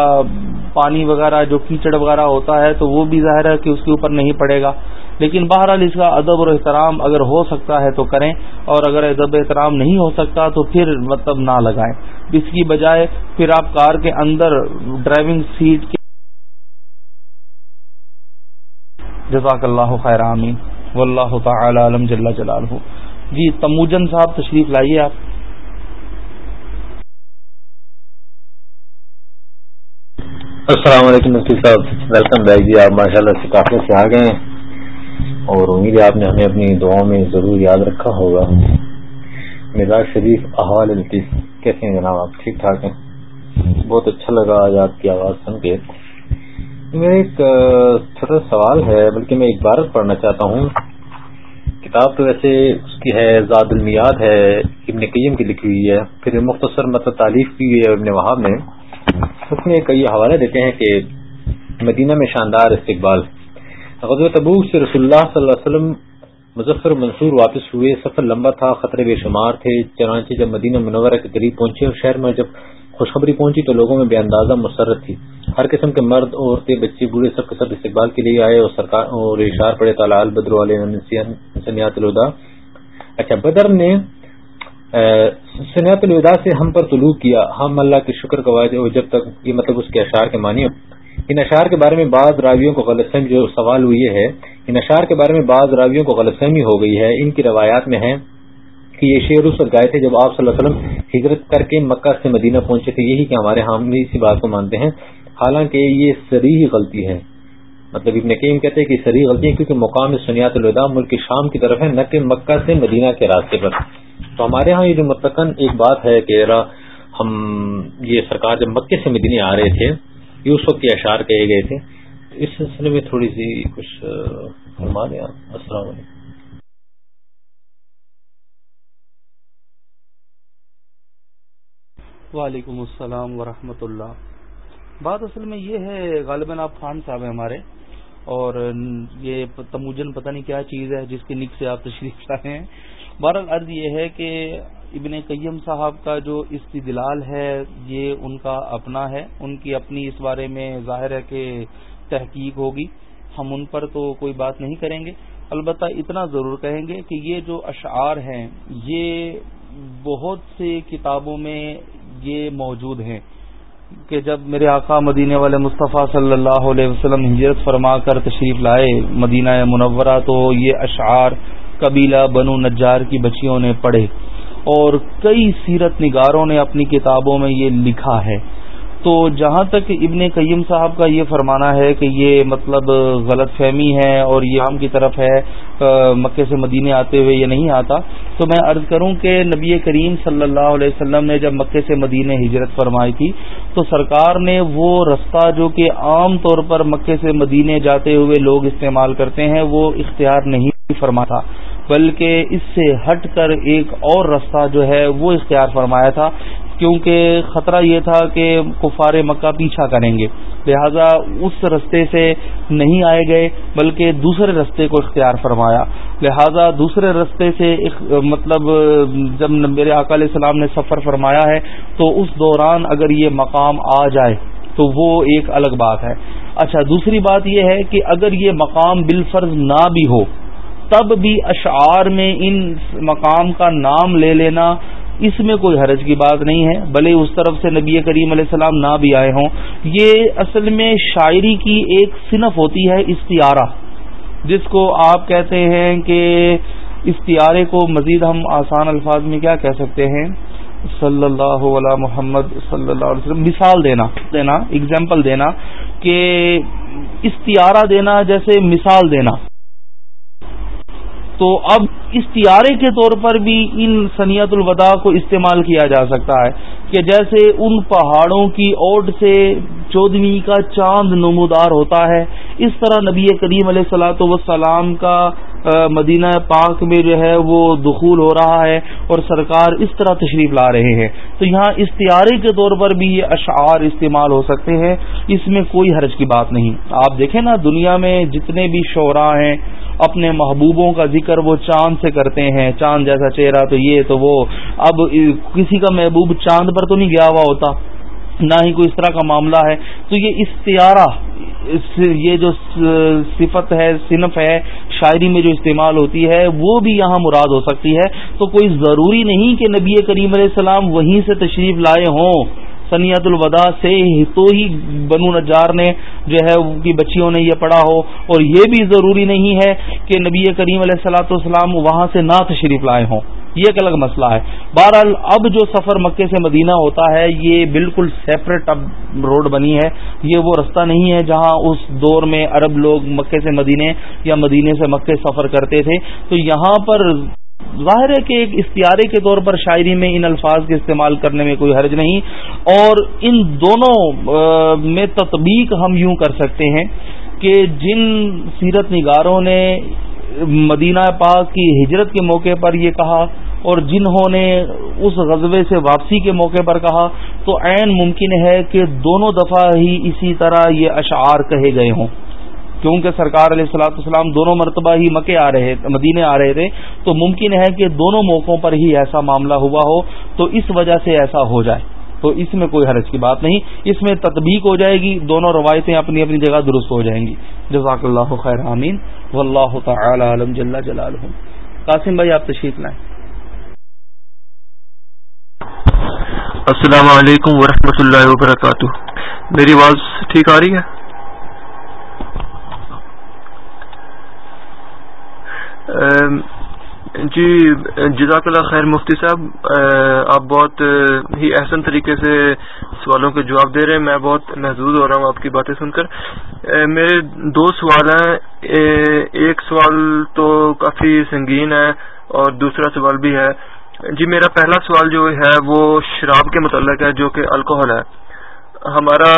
پانی وغیرہ جو کیچڑ وغیرہ ہوتا ہے تو وہ بھی ظاہر ہے کہ اس کے اوپر نہیں پڑے گا۔ لیکن بہرحال اس کا ادب اور احترام اگر ہو سکتا ہے تو کریں، اور اگر ادب احترام نہیں ہو سکتا تو پھر مطلب نہ لگائیں۔ اس کی بجائے پھر آپ کار کے اندر ڈرائیونگ سیٹ کے جزاک اللہ خیر، آمین۔ واللہ تعالی علم جل جلالہ۔ جی تموجن صاحب تشریف لائیے آپ۔ السلام علیکم، مفتی صاحب۔ ویلکم بیک جی آپ ماشاء اللہ سے کافی سے آ گئے ہیں۔ اور امید ہے آپ نے ہمیں اپنی دعاؤں میں ضرور یاد رکھا ہوگا۔ مزاج شریف احوال لطیف کیسے ہیں جناب؟ آپ ٹھیک ٹھاک ہیں؟ بہت اچھا لگا آج آپ کی آواز سن کے۔ میرا ایک چھوٹا سوال ہے، بلکہ میں عبارت پڑھنا چاہتا ہوں۔ کتاب تو ویسے اس کی ہے، زاد المیاد ہے، ابن قیم کی لکھی ہوئی ہے، پھر مختصر مطلب تعلیف کی ہوئی ہے ابن وہاب نے۔ اس میں کئی حوالے دیتے ہیں کہ مدینہ میں شاندار استقبال۔ غزل تبوک سے رسول اللہ صلی اللہ علیہ وسلم مظفر منصور واپس ہوئے، سفر لمبا تھا، خطرے بے شمار تھے۔ چنانچہ جب مدینہ منورہ کے قریب پہنچے اور شہر میں جب خوشخبری پہنچی تو لوگوں میں بے اندازہ مسرت تھی۔ ہر قسم کے مرد، عورتیں، بچے بوڑھے سب کے سب استقبال کے لیے آئے اور سرکار اور اشار پڑے تالا البدر سنیات الدا اچھا بدر نے سنیات الوداع سے ہم پر طلوع کیا۔ ہم اللہ کے شکر گوائے اور جب تک یہ مطلب اس کے اشعار کے معنی ان اشعار کے بارے میں بعض راویوں کو غلط فہمی جو سوال ہوئی ہے ان اشعار کے بارے میں بعض راویوں کو غلط فہمی ہو گئی ہے۔ ان کی روایات میں ہے کہ یہ شعر اس وقت گائے تھے جب آپ صلی اللہ علیہ وسلم ہجرت کر کے مکہ سے مدینہ پہنچے تھے۔ یہی کہ ہمارے ہم اسی بات کو مانتے ہیں۔ حالانکہ یہ سری غلطی ہے۔ مطلب ابن قیم کہتے ہیں کہ سری غلطی ہے کیونکہ مقام سنیات الوداع ملک شام کی طرف ہے، نہ کہ مکہ سے مدینہ کے راستے پر۔ تو ہمارے ہاں یہ جو مطلق ایک بات ہے کہ ہم یہ سرکار جب مکے سے مدینے آ رہے تھے، یہ اس وقت کے اشعار کہے گئے تھے۔ اس سلسلے میں تھوڑی سی کچھ فرما دیں السلام علیکم۔ وعلیکم السلام ورحمۃ اللہ۔ بات اصل میں یہ ہے، غالباً آپ خان صاحب ہیں ہمارے، اور یہ تموجن پتہ نہیں کیا چیز ہے جس کے نک سے آپ تشریف لائے ہیں۔ بہرحال عرض یہ ہے کہ ابن قیم صاحب کا جو استدلال ہے، یہ ان کا اپنا ہے۔ ان کی اپنی اس بارے میں ظاہر ہے کہ تحقیق ہوگی۔ ہم ان پر تو کوئی بات نہیں کریں گے۔ البتہ اتنا ضرور کہیں گے کہ یہ جو اشعار ہیں، یہ بہت سے کتابوں میں یہ موجود ہیں۔ کہ جب میرے آقا مدینے والے مصطفیٰ صلی اللہ علیہ وسلم ہجرت فرما کر تشریف لائے مدینہ منورہ، تو یہ اشعار قبیلہ بنو نجار کی بچیوں نے پڑھے۔ اور کئی سیرت نگاروں نے اپنی کتابوں میں یہ لکھا ہے۔ تو جہاں تک ابن قیم صاحب کا یہ فرمانا ہے کہ یہ مطلب غلط فہمی ہے اور یہ عام کی طرف ہے مکے سے مدینے آتے ہوئے یہ نہیں آتا، تو میں عرض کروں کہ نبی کریم صلی اللہ علیہ وسلم نے جب مکے سے مدینے ہجرت فرمائی تھی، تو سرکار نے وہ رستہ جو کہ عام طور پر مکے سے مدینے جاتے ہوئے لوگ استعمال کرتے ہیں، وہ اختیار نہیں فرما تھا۔ بلکہ اس سے ہٹ کر ایک اور رستہ جو ہے وہ اختیار فرمایا تھا، کیونکہ خطرہ یہ تھا کہ کفار مکہ پیچھا کریں گے۔ لہذا اس رستے سے نہیں آئے گئے، بلکہ دوسرے رستے کو اختیار فرمایا۔ لہذا دوسرے رستے سے مطلب جب میرے آقا علیہ السلام نے سفر فرمایا ہے، تو اس دوران اگر یہ مقام آ جائے، تو وہ ایک الگ بات ہے۔ اچھا دوسری بات یہ ہے کہ اگر یہ مقام بالفرض نہ بھی ہو تب بھی اشعار میں ان مقام کا نام لے لینا اس میں کوئی حرج کی بات نہیں ہے بھلے اس طرف سے نبی کریم علیہ السلام نہ بھی آئے ہوں۔ یہ اصل میں شاعری کی ایک صنف ہوتی ہے استعارہ، جس کو آپ کہتے ہیں کہ استعارے کو مزید ہم آسان الفاظ میں کیا کہہ سکتے ہیں؟ صلی اللہ علیہ محمد صلی اللہ علیہ وسلم۔ مثال دینا دینا اگزامپل دینا کہ استعارہ دینا جیسے مثال دینا۔ تو اب استعارے کے طور پر بھی ان سنیت الوداع کو استعمال کیا جا سکتا ہے کہ جیسے ان پہاڑوں کی اوٹ سے چودویں کا چاند نمودار ہوتا ہے، اس طرح نبی کریم علیہ السلاۃ وسلام کا مدینہ پاک میں جو ہے وہ دخول ہو رہا ہے اور سرکار اس طرح تشریف لا رہے ہیں۔ تو یہاں استعارے کے طور پر بھی یہ اشعار استعمال ہو سکتے ہیں، اس میں کوئی حرج کی بات نہیں۔ آپ دیکھیں نا دنیا میں جتنے بھی شعراء ہیں اپنے محبوبوں کا ذکر وہ چاند سے کرتے ہیں، چاند جیسا چہرہ تو یہ تو وہ۔ اب کسی کا محبوب چاند پر تو نہیں گیا ہوا ہوتا، نہ ہی کوئی اس طرح کا معاملہ ہے۔ تو یہ استعارہ یہ جو صفت ہے، صنف ہے، شاعری میں جو استعمال ہوتی ہے، وہ بھی یہاں مراد ہو سکتی ہے۔ تو کوئی ضروری نہیں کہ نبی کریم علیہ السلام وہیں سے تشریف لائے ہوں۔ سنیت الوداع سے تو ہی بنو نجار نے جو ہے ان کی بچیوں نے یہ پڑھا ہو۔ اور یہ بھی ضروری نہیں ہے کہ نبی کریم علیہ السلاۃ والسلام وہاں سے نہ تشریف لائے ہوں۔ یہ ایک الگ مسئلہ ہے۔ بہرحال اب جو سفر مکے سے مدینہ ہوتا ہے، یہ بالکل سیپریٹ اب روڈ بنی ہے۔ یہ وہ رستہ نہیں ہے جہاں اس دور میں عرب لوگ مکے سے مدینے یا مدینے سے مکے سفر کرتے تھے۔ تو یہاں پر ظاہر ہے کہ ایک استعارے کے طور پر شاعری میں ان الفاظ کے استعمال کرنے میں کوئی حرج نہیں اور ان دونوں میں تطبیق ہم یوں کر سکتے ہیں کہ جن سیرت نگاروں نے مدینہ پاک کی ہجرت کے موقع پر یہ کہا اور جنہوں نے اس غزبے سے واپسی کے موقع پر کہا، تو عین ممکن ہے کہ دونوں دفعہ ہی اسی طرح یہ اشعار کہے گئے ہوں۔ کیونکہ سرکار علیہ السلاۃ السلام دونوں مرتبہ ہی مکے آ رہے مدینے آ رہے تھے، تو ممکن ہے کہ دونوں موقعوں پر ہی ایسا معاملہ ہوا ہو، تو اس وجہ سے ایسا ہو جائے۔ تو اس میں کوئی حرج کی بات نہیں، اس میں تطبیق ہو جائے گی، دونوں روایتیں اپنی اپنی جگہ درست ہو جائیں گی۔ جزاک اللہ خیر امین و اللہ تعالی علم جل جلال قاسم بھائی، آپ تشریف لائیں۔ السلام علیکم ورحمۃ اللہ وبرکاتہ۔ میری آواز ٹھیک آ رہی ہے؟ جی جزاک اللہ خیر، مفتی صاحب آپ بہت ہی احسن طریقے سے سوالوں کے جواب دے رہے ہیں۔ میں بہت محدود ہو رہا ہوں آپ کی باتیں سن کر۔ میرے دو سوال ہیں۔ ایک سوال تو کافی سنگین ہے اور دوسرا سوال بھی ہے۔ جی میرا پہلا سوال جو ہے وہ شراب کے متعلق ہے جو کہ الکوہل ہے۔ ہمارا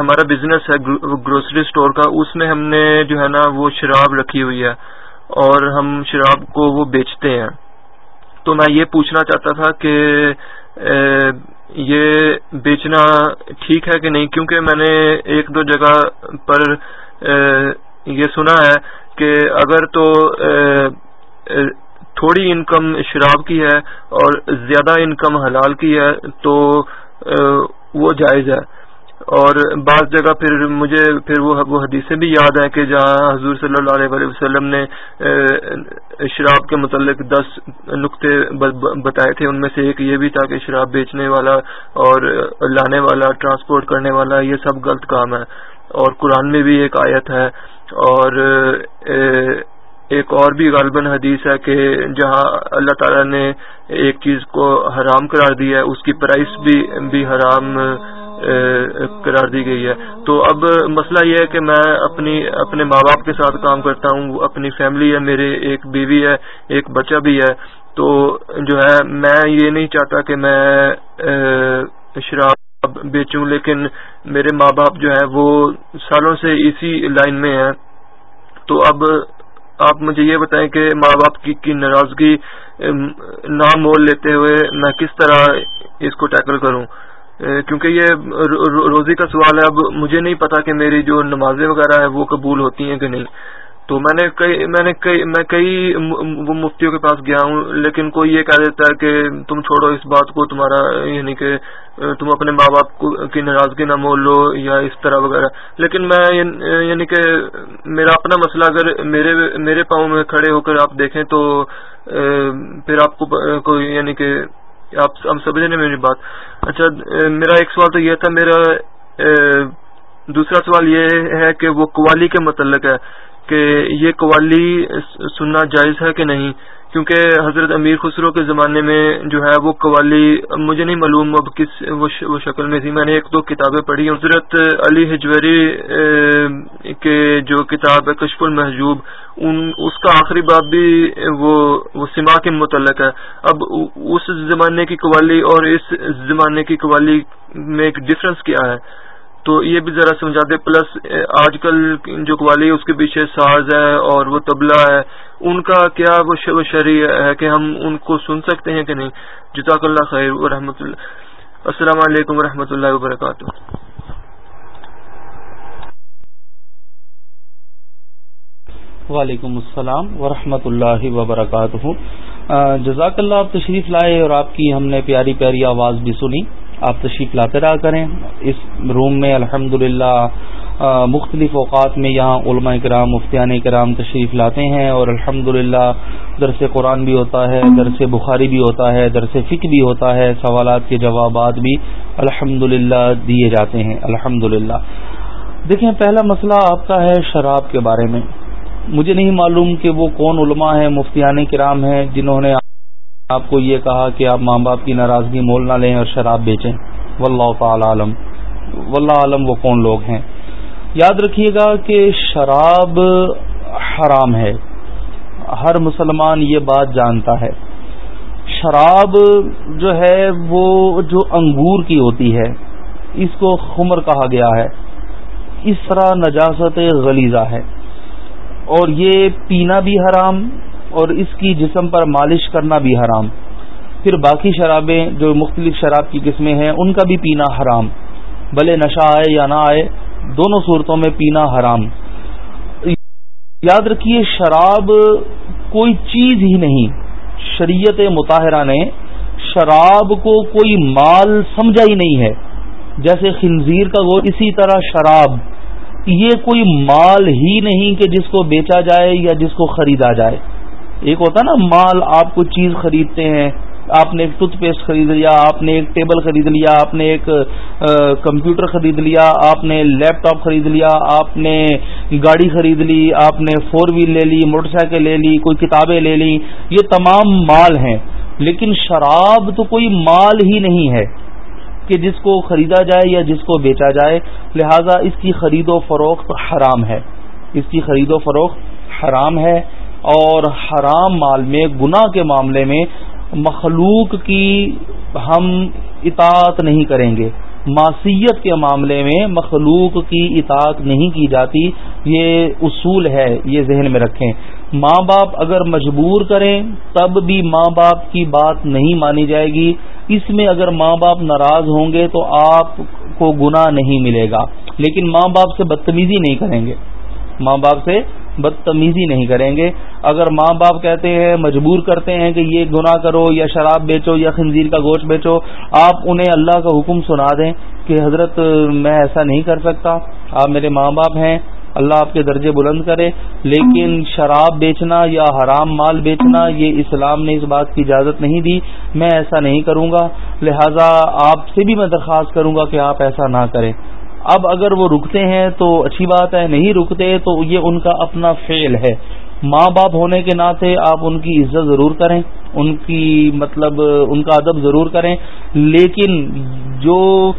ہمارا بزنس ہے گروسری اسٹور کا۔ اس میں ہم نے جو ہے نا وہ شراب رکھی ہوئی ہے۔ اور ہم شراب کو وہ بیچتے ہیں۔ تو میں یہ پوچھنا چاہتا تھا کہ یہ بیچنا ٹھیک ہے کہ نہیں؟ کیونکہ میں نے ایک دو جگہ پر یہ سنا ہے کہ اگر تو تھوڑی انکم شراب کی ہے اور زیادہ انکم حلال کی ہے تو وہ جائز ہے۔ اور بعض جگہ پھر مجھے پھر وہ حدیثیں بھی یاد ہیں کہ جہاں حضور صلی اللہ علیہ وسلم نے شراب کے متعلق دس نقطے بتائے تھے۔ ان میں سے ایک یہ بھی تھا کہ شراب بیچنے والا اور لانے والا، ٹرانسپورٹ کرنے والا، یہ سب غلط کام ہے۔ اور قرآن میں بھی ایک آیت ہے۔ اور ایک اور بھی غالباً حدیث ہے کہ جہاں اللہ تعالی نے ایک چیز کو حرام قرار دیا ہے، اس کی پرائس بھی حرام قرار دی گئی ہے۔ تو اب مسئلہ یہ ہے کہ میں اپنی، اپنے ماں باپ کے ساتھ کام کرتا ہوں اپنی فیملی ہے، میرے ایک بیوی ہے، ایک بچہ بھی ہے۔ تو جو ہے، میں یہ نہیں چاہتا کہ میں شراب بیچوں، لیکن میرے ماں باپ جو ہے وہ سالوں سے اسی لائن میں ہیں۔ تو اب آپ مجھے یہ بتائیں کہ ماں باپ کی ناراضگی نہ مول لیتے ہوئے میں کس طرح اس کو ٹیکل کروں؟ کیونکہ یہ روزی کا سوال ہے، اب مجھے نہیں پتا کہ میری جو نمازیں وغیرہ ہیں، وہ قبول ہوتی ہیں کہ نہیں۔ تو میں نے کئی، میں نے کئی، میں کئی وہ مفتیوں کے پاس گیا ہوں، لیکن کوئی یہ کہہ دیتا ہے کہ تم چھوڑو اس بات کو، تمہارا یعنی کہ تم اپنے ماں باپ کی ناراضگی نہ مول لو یا اس طرح وغیرہ۔ لیکن میں یعنی کہ میرا اپنا مسئلہ، اگر میرے میرے پاؤں میں کھڑے ہو کر آپ دیکھیں تو پھر آپ کو یعنی کہ آپ ہم سمجھیں میری بات۔ اچھا میرا ایک سوال تو یہ تھا، میرا دوسرا سوال یہ ہے کہ وہ قوالی کے متعلق ہے کہ یہ قوالی سننا جائز ہے کہ نہیں؟ کیونکہ حضرت امیر خسرو کے زمانے میں جو ہے وہ قوالی، مجھے نہیں معلوم اب کس وہ شکل میں تھی۔ میں نے ایک دو کتابیں پڑھی۔ حضرت علی ہجویری کے جو کتاب ہے کشف المحجوب، ان، اس کا آخری باب بھی وہ وہ سما کے متعلق ہے۔ اب اس زمانے کی قوالی اور اس زمانے کی قوالی میں ایک ڈفرنس کیا ہے؟ تو یہ بھی ذرا سمجھا دے پلس آج کل جو قوالی ہے، اس کے پیچھے ساز ہے اور وہ تبلا ہے۔ ان کا کیا وہ شرح ہے کہ ہم ان کو سن سکتے ہیں کہ نہیں؟ جزاک اللہ خیر و رحمۃ اللہ۔ السلام علیکم و اللہ وبرکاتہ۔ وعلیکم السلام ورحمۃ اللہ وبرکاتہ۔ جزاک اللہ، آپ تشریف لائے اور آپ کی ہم نے پیاری پیاری آواز بھی سنی۔ آپ تشریف لاتے رہا کریں۔ اس روم میں الحمد مختلف اوقات میں یہاں علماء کرام، مفتیان کرام تشریف لاتے ہیں اور الحمد للہ درس قرآن بھی ہوتا ہے، درس بخاری بھی ہوتا ہے، درس فکر بھی ہوتا ہے، سوالات کے جوابات بھی الحمد دیے جاتے ہیں۔ الحمد دیکھیں، پہلا مسئلہ آپ کا ہے شراب کے بارے میں۔ مجھے نہیں معلوم کہ وہ کون علماء ہیں، مفتیان کرام ہیں، جنہوں نے آپ کو یہ کہا کہ آپ ماں باپ کی ناراضگی مول نہ لیں اور شراب بیچیں۔ واللہ تعالی عالم۔ واللہ عالم وہ کون لوگ ہیں۔ یاد رکھیے گا کہ شراب حرام ہے۔ ہر مسلمان یہ بات جانتا ہے۔ شراب جو ہے وہ جو انگور کی ہوتی ہے، اس کو خمر کہا گیا ہے۔ اس طرح نجاست غلیزہ ہے۔ اور یہ پینا بھی حرام اور اس کی جسم پر مالش کرنا بھی حرام۔ پھر باقی شرابیں جو مختلف شراب کی قسمیں ہیں، ان کا بھی پینا حرام۔ بھلے نشہ آئے یا نہ آئے، دونوں صورتوں میں پینا حرام۔ یاد رکھیے، شراب کوئی چیز ہی نہیں۔ شریعت مطالعہ نے شراب کو کوئی مال سمجھا ہی نہیں ہے۔ جیسے خنزیر کا گو اسی طرح شراب۔ یہ کوئی مال ہی نہیں کہ جس کو بیچا جائے یا جس کو خریدا جائے۔ ایک ہوتا نا، مال آپ کو چیز خریدتے ہیں، آپ نے ایک ٹوتھ پیسٹ خرید لیا، آپ نے ایک ٹیبل خرید لیا، آپ نے ایک کمپیوٹر خرید لیا، آپ نے لیپ ٹاپ خرید لیا، آپ نے گاڑی خرید لی، آپ نے فور ویل لے لی موٹر سائیکل لے لی، کوئی کتابیں لے لی، یہ تمام مال ہیں۔ لیکن شراب تو کوئی مال ہی نہیں ہے کہ جس کو خریدا جائے یا جس کو بیچا جائے۔ لہذا اس کی خرید و فروخت حرام ہے۔ اس کی خرید و فروخت حرام ہے۔ اور حرام مال میں، گناہ کے معاملے میں مخلوق کی ہم اطاعت نہیں کریں گے۔ معصیت کے معاملے میں مخلوق کی اطاعت نہیں کی جاتی۔ یہ اصول ہے، یہ ذہن میں رکھیں۔ ماں باپ اگر مجبور کریں، تب بھی ماں باپ کی بات نہیں مانی جائے گی۔ اس میں اگر ماں باپ ناراض ہوں گے تو آپ کو گناہ نہیں ملے گا۔ لیکن ماں باپ سے بدتمیزی نہیں کریں گے۔ ماں باپ سے بدتمیزی نہیں کریں گے۔ اگر ماں باپ کہتے ہیں، مجبور کرتے ہیں کہ یہ گناہ کرو، یا شراب بیچو، یا خنزیر کا گوشت بیچو، آپ انہیں اللہ کا حکم سنا دیں کہ حضرت، میں ایسا نہیں کر سکتا۔ آپ میرے ماں باپ ہیں، اللہ آپ کے درجے بلند کرے۔ لیکن شراب بیچنا یا حرام مال بیچنا، یہ اسلام نے اس بات کی اجازت نہیں دی۔ میں ایسا نہیں کروں گا۔ لہذا آپ سے بھی میں درخواست کروں گا کہ آپ ایسا نہ کریں۔ اب اگر وہ رکتے ہیں تو اچھی بات ہے، نہیں رکتے تو یہ ان کا اپنا فعل ہے۔ ماں باپ ہونے کے ناطے آپ ان کی عزت ضرور کریں، ان کی مطلب ان کا ادب ضرور کریں، لیکن جو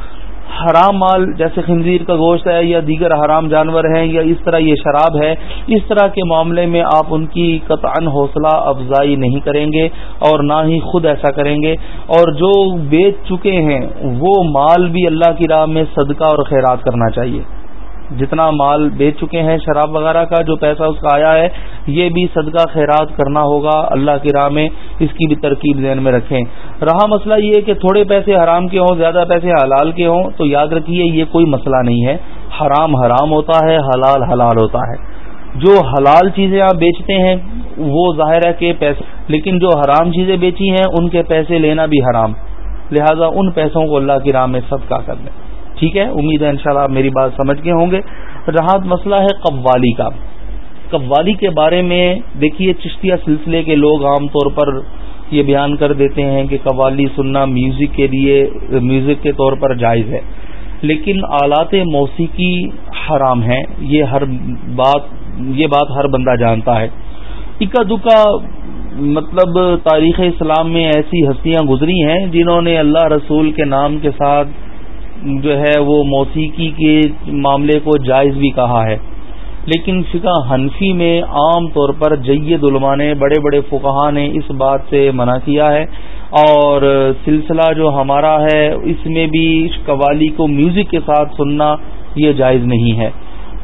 حرام مال، جیسے خنزیر کا گوشت ہے یا دیگر حرام جانور ہیں یا اس طرح یہ شراب ہے، اس طرح کے معاملے میں آپ ان کی قطع حوصلہ افزائی نہیں کریں گے اور نہ ہی خود ایسا کریں گے۔ اور جو بیچ چکے ہیں، وہ مال بھی اللہ کی راہ میں صدقہ اور خیرات کرنا چاہیے۔ جتنا مال بیچ چکے ہیں، شراب وغیرہ کا جو پیسہ اس کا آیا ہے، یہ بھی صدقہ خیرات کرنا ہوگا۔ اللہ کی راہ میں اس کی بھی ترکیب ذہن میں رکھیں۔ رہا مسئلہ یہ کہ تھوڑے پیسے حرام کے ہوں، زیادہ پیسے حلال کے ہوں، تو یاد رکھیے، یہ کوئی مسئلہ نہیں ہے۔ حرام حرام ہوتا ہے، حلال حلال ہوتا ہے۔ جو حلال چیزیں آپ بیچتے ہیں، وہ ظاہر ہے کہ پیسے لیکن جو حرام چیزیں بیچی ہیں، ان کے پیسے لینا بھی حرام۔ لہذا ان پیسوں کو اللہ کی راہ میں صدقہ کر لیں۔ ٹھیک ہے، امید ہے انشاءاللہ آپ میری بات سمجھ کے ہوں گے۔ رہا مسئلہ ہے قوالی کا۔ قوالی کے بارے میں دیکھیے، چشتیہ سلسلے کے لوگ عام طور پر یہ بیان کر دیتے ہیں کہ قوالی سننا میوزک کے لیے، میوزک کے طور پر جائز ہے۔ لیکن آلات موسیقی حرام ہیں۔ یہ ہر بات، یہ بات ہر بندہ جانتا ہے۔ اکا دکا مطلب تاریخ اسلام میں ایسی ہستیاں گزری ہیں جنہوں نے اللہ رسول کے نام کے ساتھ جو ہے وہ موسیقی کے معاملے کو جائز بھی کہا ہے۔ لیکن فقہ حنفی میں عام طور پر جید علماء نے بڑے بڑے فقہ نے اس بات سے منع کیا ہے۔ اور سلسلہ جو ہمارا ہے، اس میں بھی قوالی کو میوزک کے ساتھ سننا یہ جائز نہیں ہے۔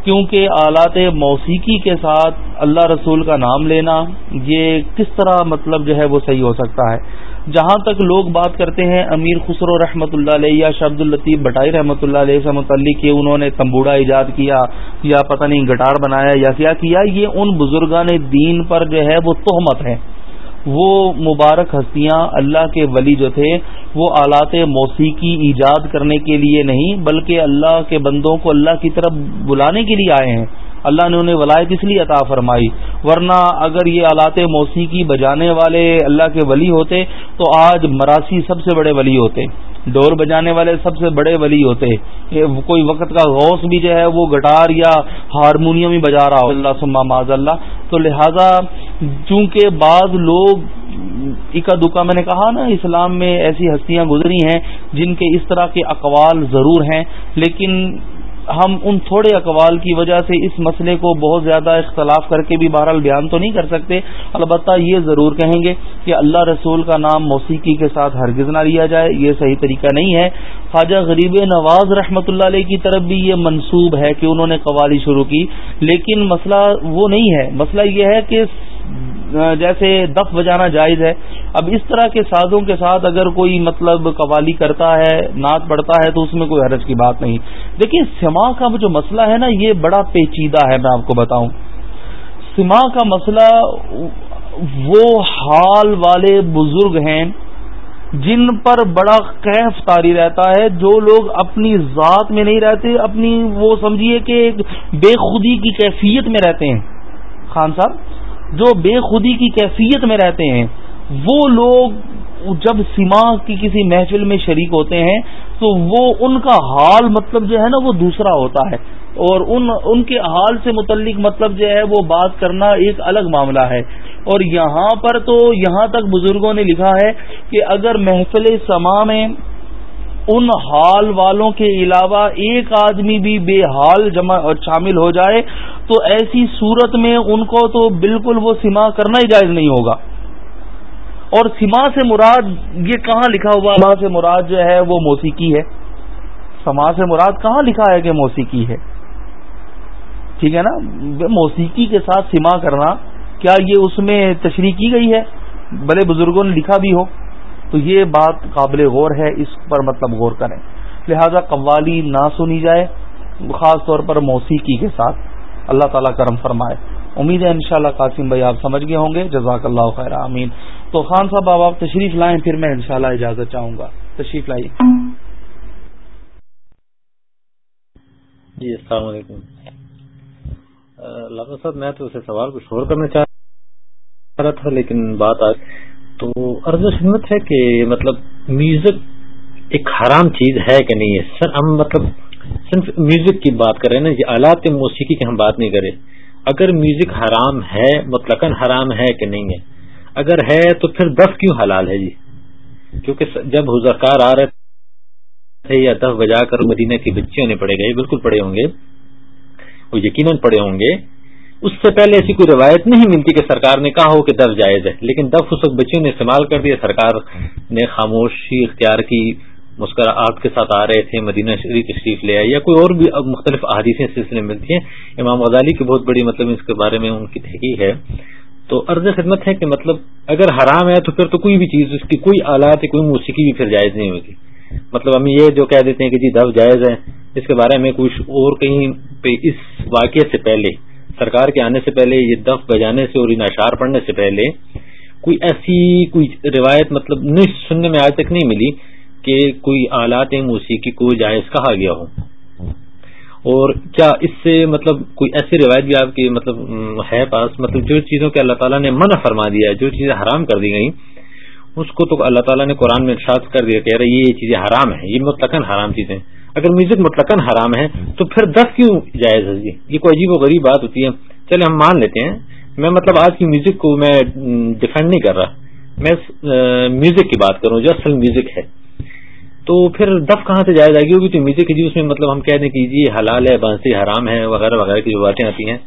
کیونکہ آلات موسیقی کے ساتھ اللہ رسول کا نام لینا، یہ کس طرح مطلب جو ہے وہ صحیح ہو سکتا ہے۔ جہاں تک لوگ بات کرتے ہیں، امیر خسرو رحمۃ اللہ علیہ یا شبد الطیف بٹائی رحمۃ اللہ علیہ سے متعلق کہ انہوں نے تمبوڑا ایجاد کیا یا پتہ نہیں گٹار بنایا یا کیا کیا، یہ ان بزرگان دین پر جو ہے وہ تہمت ہے وہ مبارک ہستیاں اللہ کے ولی جو تھے، وہ آلات موسیقی ایجاد کرنے کے لیے نہیں، بلکہ اللہ کے بندوں کو اللہ کی طرف بلانے کے لیے آئے ہیں۔ اللہ نے انہیں ولایت اس لیے عطا فرمائی، ورنہ اگر یہ آلات موسیقی بجانے والے اللہ کے ولی ہوتے تو آج مراسی سب سے بڑے ولی ہوتے، ڈور بجانے والے سب سے بڑے ولی ہوتے۔ کوئی وقت کا غوث بھی جو ہے وہ گٹار یا ہارمونیم ہی بجا رہا ہو۔ اللہ سما معذ اللہ۔ تو لہذا چونکہ بعض لوگ اکا دکا، میں نے کہا نا اسلام میں ایسی ہستیاں گزری ہیں جن کے اس طرح کے اقوال ضرور ہیں، لیکن ہم ان تھوڑے اقوال کی وجہ سے اس مسئلے کو بہت زیادہ اختلاف کر کے بھی بہرحال بیان تو نہیں کر سکتے۔ البتہ یہ ضرور کہیں گے کہ اللہ رسول کا نام موسیقی کے ساتھ ہرگز نہ لیا جائے، یہ صحیح طریقہ نہیں ہے۔ خواجہ غریب نواز رحمۃ اللہ علیہ کی طرف بھی یہ منصوب ہے کہ انہوں نے قوالی شروع کی، لیکن مسئلہ وہ نہیں ہے۔ مسئلہ یہ ہے کہ جیسے دف بجانا جائز ہے۔ اب اس طرح کے سازوں کے ساتھ اگر کوئی مطلب قوالی کرتا ہے، نعت پڑتا ہے، تو اس میں کوئی حرج کی بات نہیں۔ دیکھیے سما کا جو مسئلہ ہے نا، یہ بڑا پیچیدہ ہے، میں آپ کو بتاؤں۔ سما کا مسئلہ وہ حال والے بزرگ ہیں جن پر بڑا کیف تاری رہتا ہے۔ جو لوگ اپنی ذات میں نہیں رہتے، اپنی وہ سمجھیے کہ بے خودی کی کیفیت میں رہتے ہیں۔ خان صاحب جو بے خودی کی کیفیت میں رہتے ہیں، وہ لوگ جب سما کی کسی محفل میں شریک ہوتے ہیں، تو وہ ان کا حال مطلب جو ہے نا، وہ دوسرا ہوتا ہے۔ اور ان ان کے حال سے متعلق مطلب جو ہے، وہ بات کرنا ایک الگ معاملہ ہے۔ اور یہاں پر تو، یہاں تک بزرگوں نے لکھا ہے کہ اگر محفل سما میں ان حال والوں کے علاوہ ایک آدمی بھی بے حال جمع شامل ہو جائے تو ایسی صورت میں ان کو تو بالکل وہ سما کرنا ہی جائز نہیں ہوگا۔ اور سما سے مراد یہ کہاں لکھا ہوا سما سے مراد جو ہے وہ موسیقی ہے۔ سما سے مراد کہاں لکھا ہے کہ موسیقی ہے؟ ٹھیک ہے نا؟ موسیقی کے ساتھ سما کرنا، کیا یہ اس میں تشریح کی گئی ہے؟ بڑے بزرگوں نے لکھا بھی ہو۔ تو یہ بات قابل غور ہے، اس پر مطلب غور کریں۔ لہذا قوالی نہ سنی جائے، خاص طور پر موسیقی کے ساتھ۔ اللہ تعالیٰ کرم فرمائے۔ امید ہے انشاءاللہ قاسم بھائی آپ سمجھ گئے ہوں گے۔ جزاک اللہ خیر امین تو خان صاحب اب آپ تشریف لائیں، پھر میں انشاءاللہ اجازت چاہوں گا۔ تشریف لائیے۔ جی السلام علیکم۔ صاحب، میں تو اسے سوال کچھ اور کرنا چاہ رہا تھا، لیکن بات آج تو عرض خدمت ہے کہ مطلب میوزک ایک حرام چیز ہے کہ نہیں ہے؟ سر، ہم مطلب صرف میوزک کی بات کر رہے ہیں نا، یہ آلات موسیقی کی ہم بات نہیں کریں۔ اگر میوزک حرام ہے مطلق حرام ہے کہ نہیں ہے؟ اگر ہے تو پھر دف کیوں حلال ہے جی؟ کیونکہ جب حضرکار آ رہے تھے یا دف بجا کر مدینہ کے بچے ہونے پڑے گئے، بالکل پڑے ہوں گے۔ وہ یقیناً پڑے ہوں گے اس سے پہلے ایسی کوئی روایت نہیں ملتی کہ سرکار نے کہا ہو کہ دف جائز ہے، لیکن دف اس وقت بچوں نے استعمال کر دیا، سرکار نے خاموشی اختیار کی مسکراہٹ کے ساتھ آ رہے تھے، مدینہ شریف تشریف لے آئے، یا کوئی اور بھی مختلف احادیثیں سلسلے ملتی ہیں۔ امام غزالی کی بہت بڑی مطلب اس کے بارے میں ان کی تحقیق ہے۔ تو عرض خدمت ہے کہ مطلب اگر حرام ہے تو پھر تو کوئی بھی چیز، اس کی کوئی آلات، کوئی موسیقی بھی پھر جائز نہیں ہوگی۔ مطلب ہم یہ جو کہہ دیتے ہیں کہ جی دف جائز ہے، اس کے بارے میں کچھ اور کہیں پہ اس واقعے سے پہلے سرکار کے آنے سے پہلے، یہ دف بجانے سے اور ان اشعار پڑھنے سے پہلے کوئی ایسی کوئی روایت مطلب نہیں، سننے میں آج تک نہیں ملی کہ کوئی آلات موسیقی کو جائز کہا گیا ہو۔ اور کیا اس سے مطلب کوئی ایسی روایت بھی آپ کی مطلب ہے پاس؟ مطلب جو چیزوں کے اللہ تعالیٰ نے منع فرما دیا ہے، جو چیزیں حرام کر دی گئی اس کو تو اللہ تعالیٰ نے قرآن میں ارشاد کر دیا کہ یہ چیزیں حرام ہیں، یہ مطلق حرام چیزیں اگر میوزک مطلق حرام ہے تو پھر دس کیوں جائز ہے؟ جی یہ کوئی عجیب و غریب بات ہوتی ہے۔ چلے ہم مان لیتے ہیں۔ میں مطلب آج کی میوزک کو میں ڈیفینڈ نہیں کر رہا۔ میں میوزک کی بات کروں جو اصل میوزک ہے۔ تو پھر دف کہاں سے جائے گی؟ ہوگی تو میوزک جی اس میں مطلب ہم کہہ دیں کہ جی حلال ہے بانسی حرام ہے، وغیرہ وغیرہ کی جو باتیں آتی ہیں۔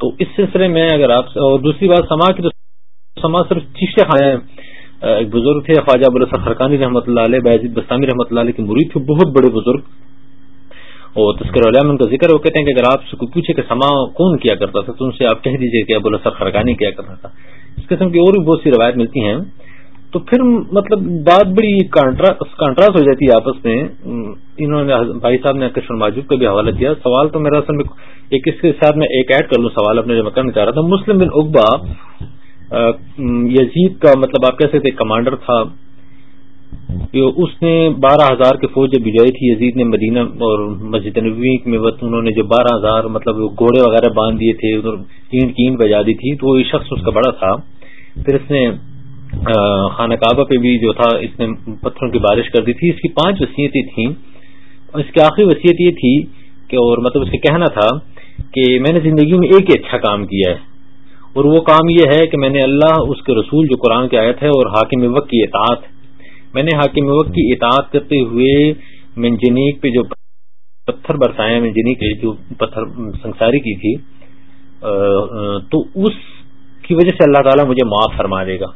تو اس سلسلے میں اگر آپ اور دوسری بات سما کی تو سما صرف چیشتے خانے ایک بزرگ تھے، خواجہ ابوالحسن خرقانی رحمۃ اللہ علیہ بستانی رحمۃ اللہ علیہ کے مرید تھے، بہت بڑے بزرگ۔ اور تذکر علیہ ان کا ذکر وہ کہتے ہیں کہ اگر آپ سے کوئی پوچھے کہ سما کون کیا کرتا تھا، تو ان سے آپ کہہ دیجیے کہ ابوالحسن خرقانی کیا کرتا تھا۔ اس قسم کی اور بھی بہت سی روایت ملتی ہیں۔ تو پھر مطلب بات بڑی کانٹراسٹ ہو جاتی ہے آپس میں۔ انہوں نے بھائی صاحب نے کشور ماجوب کا بھی حوالہ دیا سوال تو میرا اصل میں ایک اس کے ساتھ میں ایک ایڈ کر لوں، سوال اپنے جو میں کرنا چاہ رہا تھا۔ مسلم بن اقبا یزید کا مطلب آپ کہہ سکتے کمانڈر تھا۔ اس نے بارہ ہزار کے فوج جب بجائی تھی، یزید نے مدینہ اور مسجد نبی میں انہوں نے جو بارہ ہزار مطلب گھوڑے وغیرہ باندھ دیے تھے اینٹ کی اینٹ بجا دی تھی، تو وہ شخص اس کا بڑا تھا۔ پھر اس نے خانہ کعبہ پہ بھی جو تھا، اس نے پتھروں کی بارش کر دی تھی۔ اس کی پانچ وصیتیں تھیں۔ اس کی آخری وصیت یہ تھی کہ، اور مطلب اس کا کہنا تھا کہ میں نے زندگی میں ایک ہی اچھا کام کیا ہے۔ اور وہ کام یہ ہے کہ میں نے اللہ، اس کے رسول جو قرآن کی آیت ہے، اور حاکم وقت کی اطاعت۔ میں نے حاکم وقت کی اطاعت کرتے ہوئے منجنیک پہ جو پتھر برسائے منجنیک پہ جو پتھر سنساری کی تھی تو اس کی وجہ سے اللہ تعالیٰ مجھے معاف فرما دے گا۔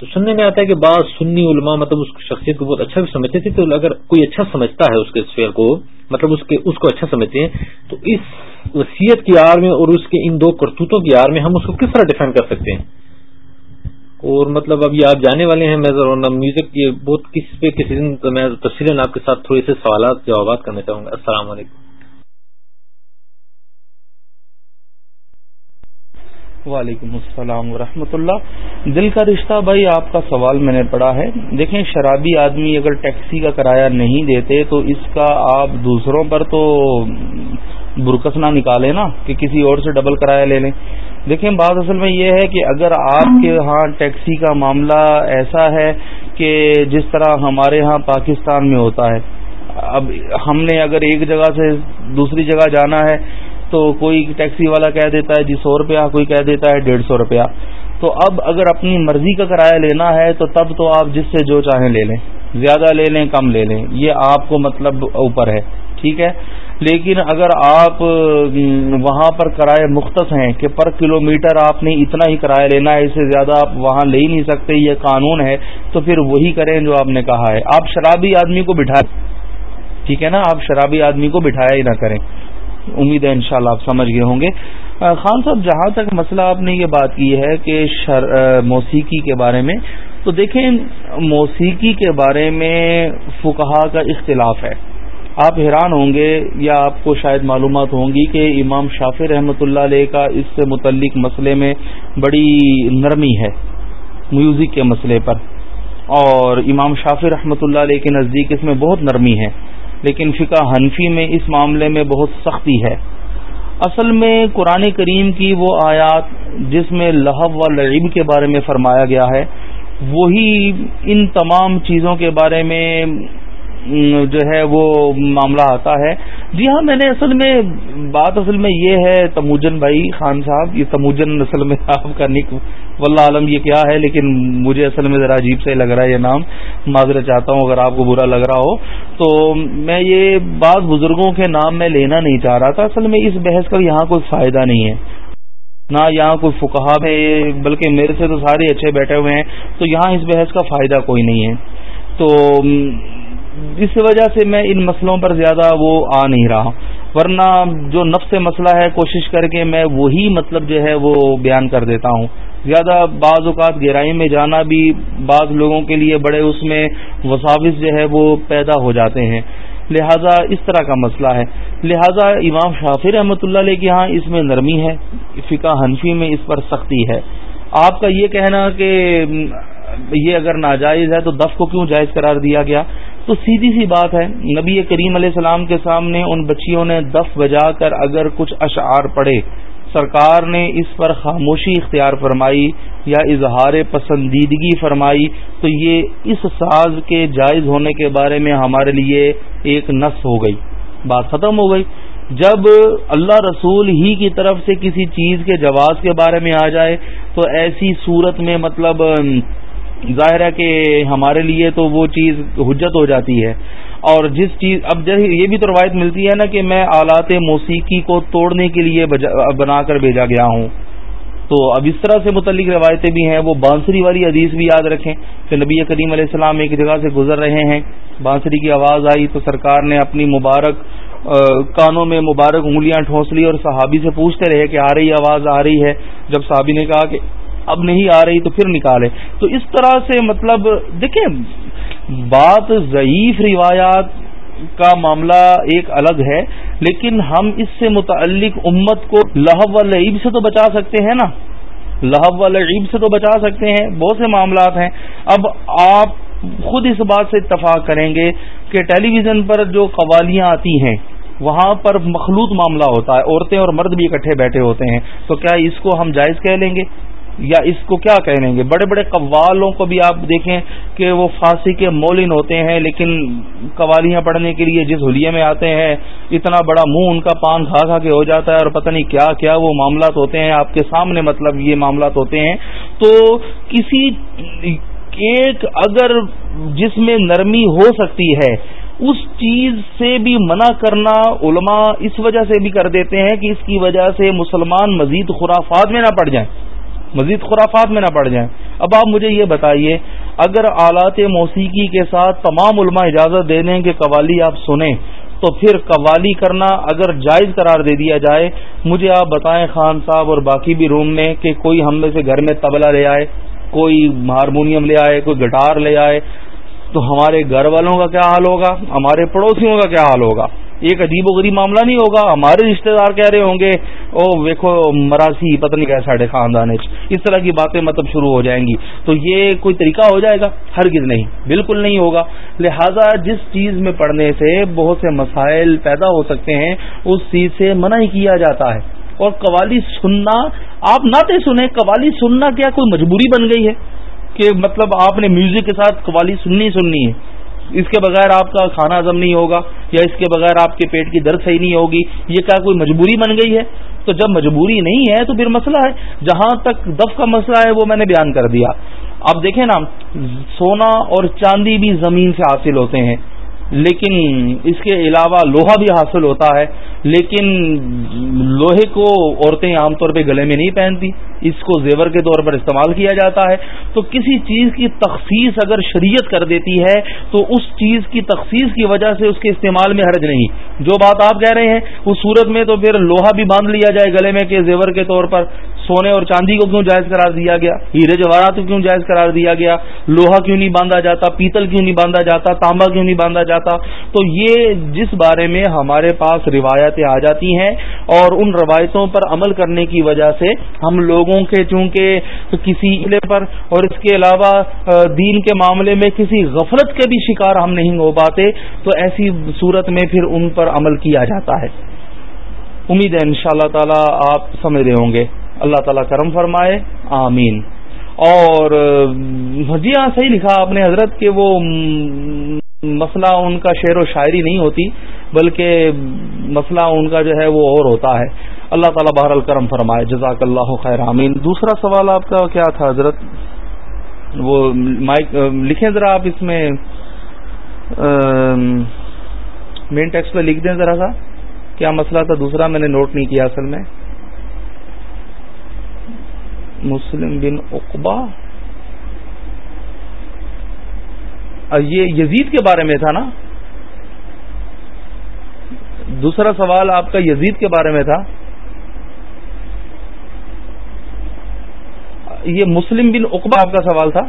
تو سننے میں آتا ہے کہ بعض سنی علماء مطلب اس شخصیت کو بہت اچھا بھی سمجھتے تھے، تو اگر کوئی اچھا سمجھتا ہے اس کے شعر کو مطلب اس کے، اس کو اچھا سمجھتے ہیں، تو اس وصیت کی آر میں اور اس کے ان دو کرتوتوں کی آر میں ہم اس کو کس طرح ڈیفینڈ کر سکتے ہیں؟ اور مطلب ابھی آپ جانے والے ہیں، میں ذرا میوزک یہ بہت کسی پہ، کسی دن میں تفصیل آپ کے ساتھ تھوڑے سے سوالات، جوابات کرنا چاہوں گا۔ السلام علیکم۔ وعلیکم السلام ورحمۃ اللہ دل کا رشتہ بھائی آپ کا سوال میں نے پڑھا ہے۔ دیکھیں، شرابی آدمی اگر ٹیکسی کا کرایہ نہیں دیتے تو اس کا آپ دوسروں پر تو برکس نہ نکالیں نا کہ کسی اور سے ڈبل کرایہ لے لیں۔ دیکھیں، بات اصل میں یہ ہے کہ اگر آپ کے ہاں ٹیکسی کا معاملہ ایسا ہے کہ جس طرح ہمارے ہاں پاکستان میں ہوتا ہے۔ اب ہم نے اگر ایک جگہ سے دوسری جگہ جانا ہے تو کوئی ٹیکسی والا کہہ دیتا ہے جی سو روپیہ، کوئی کہہ دیتا ہے ڈیڑھ سو روپیہ۔ تو اب اگر اپنی مرضی کا کرایہ لینا ہے تو تب تو آپ جس سے جو چاہیں لے لیں۔ زیادہ لے لیں، کم لے لیں۔ یہ آپ کو مطلب اوپر ہے، ٹھیک ہے؟ لیکن اگر آپ وہاں پر کرائے مختص ہیں کہ پر کلو میٹر آپ نے اتنا ہی کرایہ لینا ہے، اس سے زیادہ آپ وہاں لے ہی نہیں سکتے، یہ قانون ہے، تو پھر وہی کریں جو آپ نے کہا ہے۔ آپ شرابی آدمی کو بٹھائیں ٹھیک ہے نا؟ آپ شرابی آدمی کو بٹھایا ہی نہ کریں۔ امید ہے انشاءاللہ آپ سمجھ گئے ہوں گے۔ خان صاحب، جہاں تک مسئلہ آپ نے یہ بات کی ہے کہ موسیقی کے بارے میں، تو دیکھیں، موسیقی کے بارے میں فکہ کا اختلاف ہے۔ آپ حیران ہوں گے یا آپ کو شاید معلومات ہوں گی کہ امام شافی رحمۃ اللہ علیہ کا اس سے متعلق مسئلے میں بڑی نرمی ہے، میوزک کے مسئلے پر۔ اور امام شافی رحمۃ اللہ علیہ کے نزدیک اس میں بہت نرمی ہے۔ لیکن فقہ حنفی میں اس معاملے میں بہت سختی ہے۔ اصل میں قرآن کریم کی وہ آیات جس میں لہب و لعب کے بارے میں فرمایا گیا ہے، وہی ان تمام چیزوں کے بارے میں جو ہے وہ معاملہ آتا ہے۔ جی ہاں میں نے اصل میں، بات اصل میں یہ ہے، تموجن بھائی خان صاحب، یہ تموجن اصل میں [LAUGHS] آپ کا نک، واللہ عالم یہ کیا ہے، لیکن مجھے اصل میں ذرا عجیب سے لگ رہا ہے یہ نام۔ معذرت چاہتا ہوں، اگر آپ کو برا لگ رہا ہو۔ تو میں یہ بعض بزرگوں کے نام میں لینا نہیں چاہ رہا تھا۔ اصل میں اس بحث کا یہاں کوئی فائدہ نہیں ہے۔ نہ یہاں کوئی فکہ ہے، بلکہ میرے سے تو سارے اچھے بیٹھے ہوئے ہیں۔ تو یہاں اس بحث کا فائدہ کوئی نہیں ہے۔ تو اس وجہ سے میں ان مسئلوں پر زیادہ وہ آ نہیں رہا۔ ورنہ جو نفس مسئلہ ہے، کوشش کر کے میں وہی مطلب جو ہے وہ بیان کر دیتا ہوں۔ زیادہ بعض اوقات گہرائی میں جانا بھی بعض لوگوں کے لیے بڑے اس میں وساوس جو ہے وہ پیدا ہو جاتے ہیں۔ لہذا اس طرح کا مسئلہ ہے۔ لہذا امام شافی رحمۃ اللہ علیہ کے ہاں اس میں نرمی ہے، فقہ حنفی میں اس پر سختی ہے۔ آپ کا یہ کہنا کہ یہ اگر ناجائز ہے تو دف کو کیوں جائز قرار دیا گیا؟ تو سیدھی سی بات ہے، نبی کریم علیہ السلام کے سامنے ان بچیوں نے دف بجا کر اگر کچھ اشعار پڑھے، سرکار نے اس پر خاموشی اختیار فرمائی یا اظہار پسندیدگی فرمائی، تو یہ اس ساز کے جائز ہونے کے بارے میں ہمارے لیے ایک نس ہو گئی، بات ختم ہو گئی۔ جب اللہ رسول ہی کی طرف سے کسی چیز کے جواز کے بارے میں آ جائے، تو ایسی صورت میں مطلب ظاہر ہے کہ ہمارے لیے تو وہ چیز حجت ہو جاتی ہے۔ اور جس چیز، اب یہ بھی تو روایت ملتی ہے نا کہ میں آلات موسیقی کو توڑنے کے لیے بنا کر بھیجا گیا ہوں۔ تو اب اس طرح سے متعلق روایتیں بھی ہیں، وہ بانسری والی حدیث بھی یاد رکھیں۔ کہ نبی کریم علیہ السلام ایک جگہ سے گزر رہے ہیں، بانسری کی آواز آئی تو سرکار نے اپنی مبارک کانوں میں مبارک انگلیاں ٹھونس لی اور صحابی سے پوچھتے رہے کہ آ رہی آواز آ رہی ہے۔ جب صحابی نے کہا کہ اب نہیں آ رہی تو پھر نکالے۔ تو اس طرح سے مطلب دیکھیں، بات ضعیف روایات کا معاملہ ایک الگ ہے، لیکن ہم اس سے متعلق امت کو لہب و لعیب سے تو بچا سکتے ہیں نا۔ لہب و لعیب سے تو بچا سکتے ہیں، بہت سے معاملات ہیں۔ اب آپ خود اس بات سے اتفاق کریں گے کہ ٹیلی ویژن پر جو قوالیاں آتی ہیں، وہاں پر مخلوط معاملہ ہوتا ہے، عورتیں اور مرد بھی اکٹھے بیٹھے ہوتے ہیں۔ تو کیا اس کو ہم جائز کہہ لیں گے؟ یا اس کو کیا کہیں گے؟ بڑے بڑے قوالوں کو بھی آپ دیکھیں کہ وہ فارسی کے مولن ہوتے ہیں، لیکن قوالیاں پڑھنے کے لیے جس حلیے میں آتے ہیں، اتنا بڑا منہ ان کا پان کھا کھا کے ہو جاتا ہے اور پتہ نہیں کیا کیا وہ معاملات ہوتے ہیں۔ آپ کے سامنے مطلب یہ معاملات ہوتے ہیں۔ تو کسی ایک اگر جس میں نرمی ہو سکتی ہے، اس چیز سے بھی منع کرنا علماء اس وجہ سے بھی کر دیتے ہیں کہ اس کی وجہ سے مسلمان مزید خرافات میں نہ پڑ جائیں۔ مزید خرافات میں نہ پڑ جائیں۔ اب آپ مجھے یہ بتائیے، اگر آلات موسیقی کے ساتھ تمام علماء اجازت دے دیں کہ قوالی آپ سنیں، تو پھر قوالی کرنا اگر جائز قرار دے دیا جائے، مجھے آپ بتائیں خان صاحب اور باقی بھی روم میں کہ کوئی ہم میں سے گھر میں تبلا لے آئے، کوئی ہارمونیم لے آئے، کوئی گٹار لے آئے، تو ہمارے گھر والوں کا کیا حال ہوگا؟ ہمارے پڑوسیوں کا کیا حال ہوگا؟ ایک عجیب و غریب معاملہ نہیں ہوگا؟ ہمارے رشتہ دار کہہ رہے ہوں گے، او ویکو مراسی پتہ نہیں کیا ساڑھے خاندان اس طرح کی باتیں مطلب شروع ہو جائیں گی۔ تو یہ کوئی طریقہ ہو جائے گا؟ ہرگز نہیں، بالکل نہیں ہوگا۔ لہذا جس چیز میں پڑھنے سے بہت سے مسائل پیدا ہو سکتے ہیں، اس چیز سے منع ہی کیا جاتا ہے۔ اور قوالی سننا، آپ ناطے سنیں، قوالی سننا کیا کوئی مجبوری بن گئی ہے؟ کہ مطلب آپ نے میوزک کے ساتھ قوالی سننی سننی ہے۔ اس کے بغیر آپ کا کھانا ہزم نہیں ہوگا یا اس کے بغیر آپ کے پیٹ کی درد صحیح نہیں ہوگی، یہ کیا کوئی مجبوری بن گئی ہے؟ تو جب مجبوری نہیں ہے تو پھر مسئلہ ہے۔ جہاں تک دف کا مسئلہ ہے وہ میں نے بیان کر دیا۔ آپ دیکھیں نا، سونا اور چاندی بھی زمین سے حاصل ہوتے ہیں۔ لیکن اس کے علاوہ لوہا بھی حاصل ہوتا ہے، لیکن لوہے کو عورتیں عام طور پہ گلے میں نہیں پہنتی، اس کو زیور کے طور پر استعمال کیا جاتا ہے۔ تو کسی چیز کی تخصیص اگر شریعت کر دیتی ہے، تو اس چیز کی تخصیص کی وجہ سے اس کے استعمال میں حرج نہیں۔ جو بات آپ کہہ رہے ہیں، اس صورت میں تو پھر لوہا بھی باندھ لیا جائے گلے میں کہ زیور کے طور پر۔ سونے اور چاندی کو کیوں جائز قرار دیا گیا؟ ہیرے جواہرات کو کیوں جائز قرار دیا گیا؟ لوہا کیوں نہیں باندھا جاتا؟ پیتل کیوں نہیں باندھا جاتا؟ تانبا کیوں نہیں باندھا جاتا؟ تو یہ جس بارے میں ہمارے پاس روایتیں آ جاتی ہیں اور ان روایتوں پر عمل کرنے کی وجہ سے ہم لوگوں کے چونکہ کسی پر اور اس کے علاوہ دین کے معاملے میں کسی غفلت کے بھی شکار ہم نہیں ہو پاتے، تو ایسی صورت میں پھر ان پر عمل کیا جاتا ہے۔ امید ہے ان شاء اللہ تعالی آپ سمجھ رہے ہوں گے۔ اللہ تعالیٰ کرم فرمائے، آمین۔ اور جی ہاں صحیح لکھا آپ نے حضرت کہ وہ مسئلہ ان کا شعر و شاعری نہیں ہوتی، بلکہ مسئلہ ان کا جو ہے وہ اور ہوتا ہے۔ اللہ تعالیٰ بہر الکرم فرمائے، جزاک اللہ خیر، آمین۔ دوسرا سوال آپ کا کیا تھا حضرت؟ وہ مائک، لکھیں ذرا آپ اس میں مین ٹیکسٹ پہ لکھ دیں ذرا سا۔ کیا مسئلہ تھا؟ دوسرا میں نے نوٹ نہیں کیا اصل میں۔ مسلم بن اقبا یہ یزید کے بارے میں تھا نا؟ دوسرا سوال آپ کا یزید کے بارے میں تھا۔ یہ مسلم بن اقبا آپ کا سوال تھا؟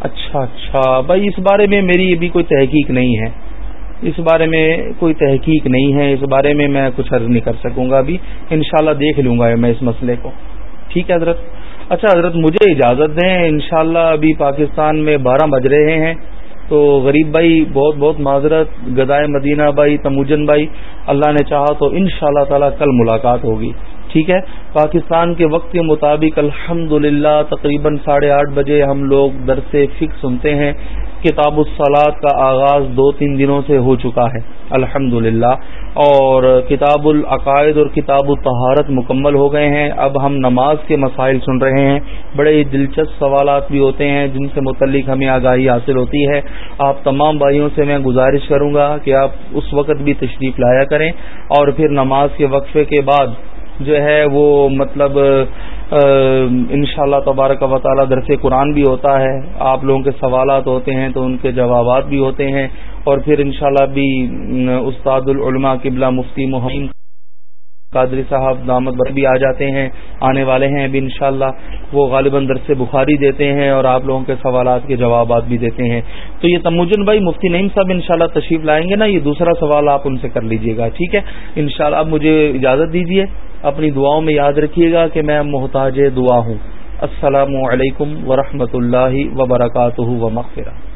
اچھا اچھا۔ بھائی، اس بارے میں میری ابھی کوئی تحقیق نہیں ہے۔ اس بارے میں کوئی تحقیق نہیں ہے، اس بارے میں میں کچھ عرض نہیں کر سکوں گا ابھی۔ انشاءاللہ دیکھ لوں گا میں اس مسئلے کو۔ ٹھیک ہے حضرت؟ اچھا حضرت، مجھے اجازت دیں، انشاءاللہ ابھی پاکستان میں بارہ بج رہے ہیں۔ تو غریب بھائی، بہت بہت معذرت۔ گدائے مدینہ بھائی، تموجن بھائی، اللہ نے چاہا تو ان شاء اللہ تعالی کل ملاقات ہوگی۔ ٹھیک ہے؟ پاکستان کے وقت کے مطابق الحمد تقریباً ساڑھے آٹھ بجے ہم لوگ درس فکس سنتے ہیں۔ کتاب الصلاط کا آغاز دو تین دنوں سے ہو چکا ہے الحمد اور کتاب العقائد اور کتاب الطہارت مکمل ہو گئے ہیں۔ اب ہم نماز کے مسائل سن رہے ہیں۔ بڑے دلچسپ سوالات بھی ہوتے ہیں، جن سے متعلق ہمیں آگاہی حاصل ہوتی ہے۔ آپ تمام بھائیوں سے میں گزارش کروں گا کہ آپ اس وقت بھی تشریف لایا کریں اور پھر نماز کے وقفے کے بعد جو ہے وہ مطلب ان شاء اللہ تبارک و تعالیٰ درس قرآن بھی ہوتا ہے، آپ لوگوں کے سوالات ہوتے ہیں تو ان کے جوابات بھی ہوتے ہیں، اور پھر انشاءاللہ بھی استاد العلماء قبلہ مفتی محمد قادری صاحب دامت بر بھی آ جاتے ہیں، آنے والے ہیں ابھی انشاءاللہ، وہ غالباً درس بخاری دیتے ہیں اور آپ لوگوں کے سوالات کے جوابات بھی دیتے ہیں۔ تو یہ تموجن بھائی، مفتی نعیم صاحب انشاءاللہ تشریف لائیں گے نا، یہ دوسرا سوال آپ ان سے کر لیجیے گا، ٹھیک ہے؟ انشاءاللہ شاء اب مجھے اجازت دیجیے اپنی دعاؤں میں یاد رکھیے گا کہ میں محتاج دعا ہوں۔ السلام علیکم ورحمۃ اللہ وبرکاتہ و مغفرہ۔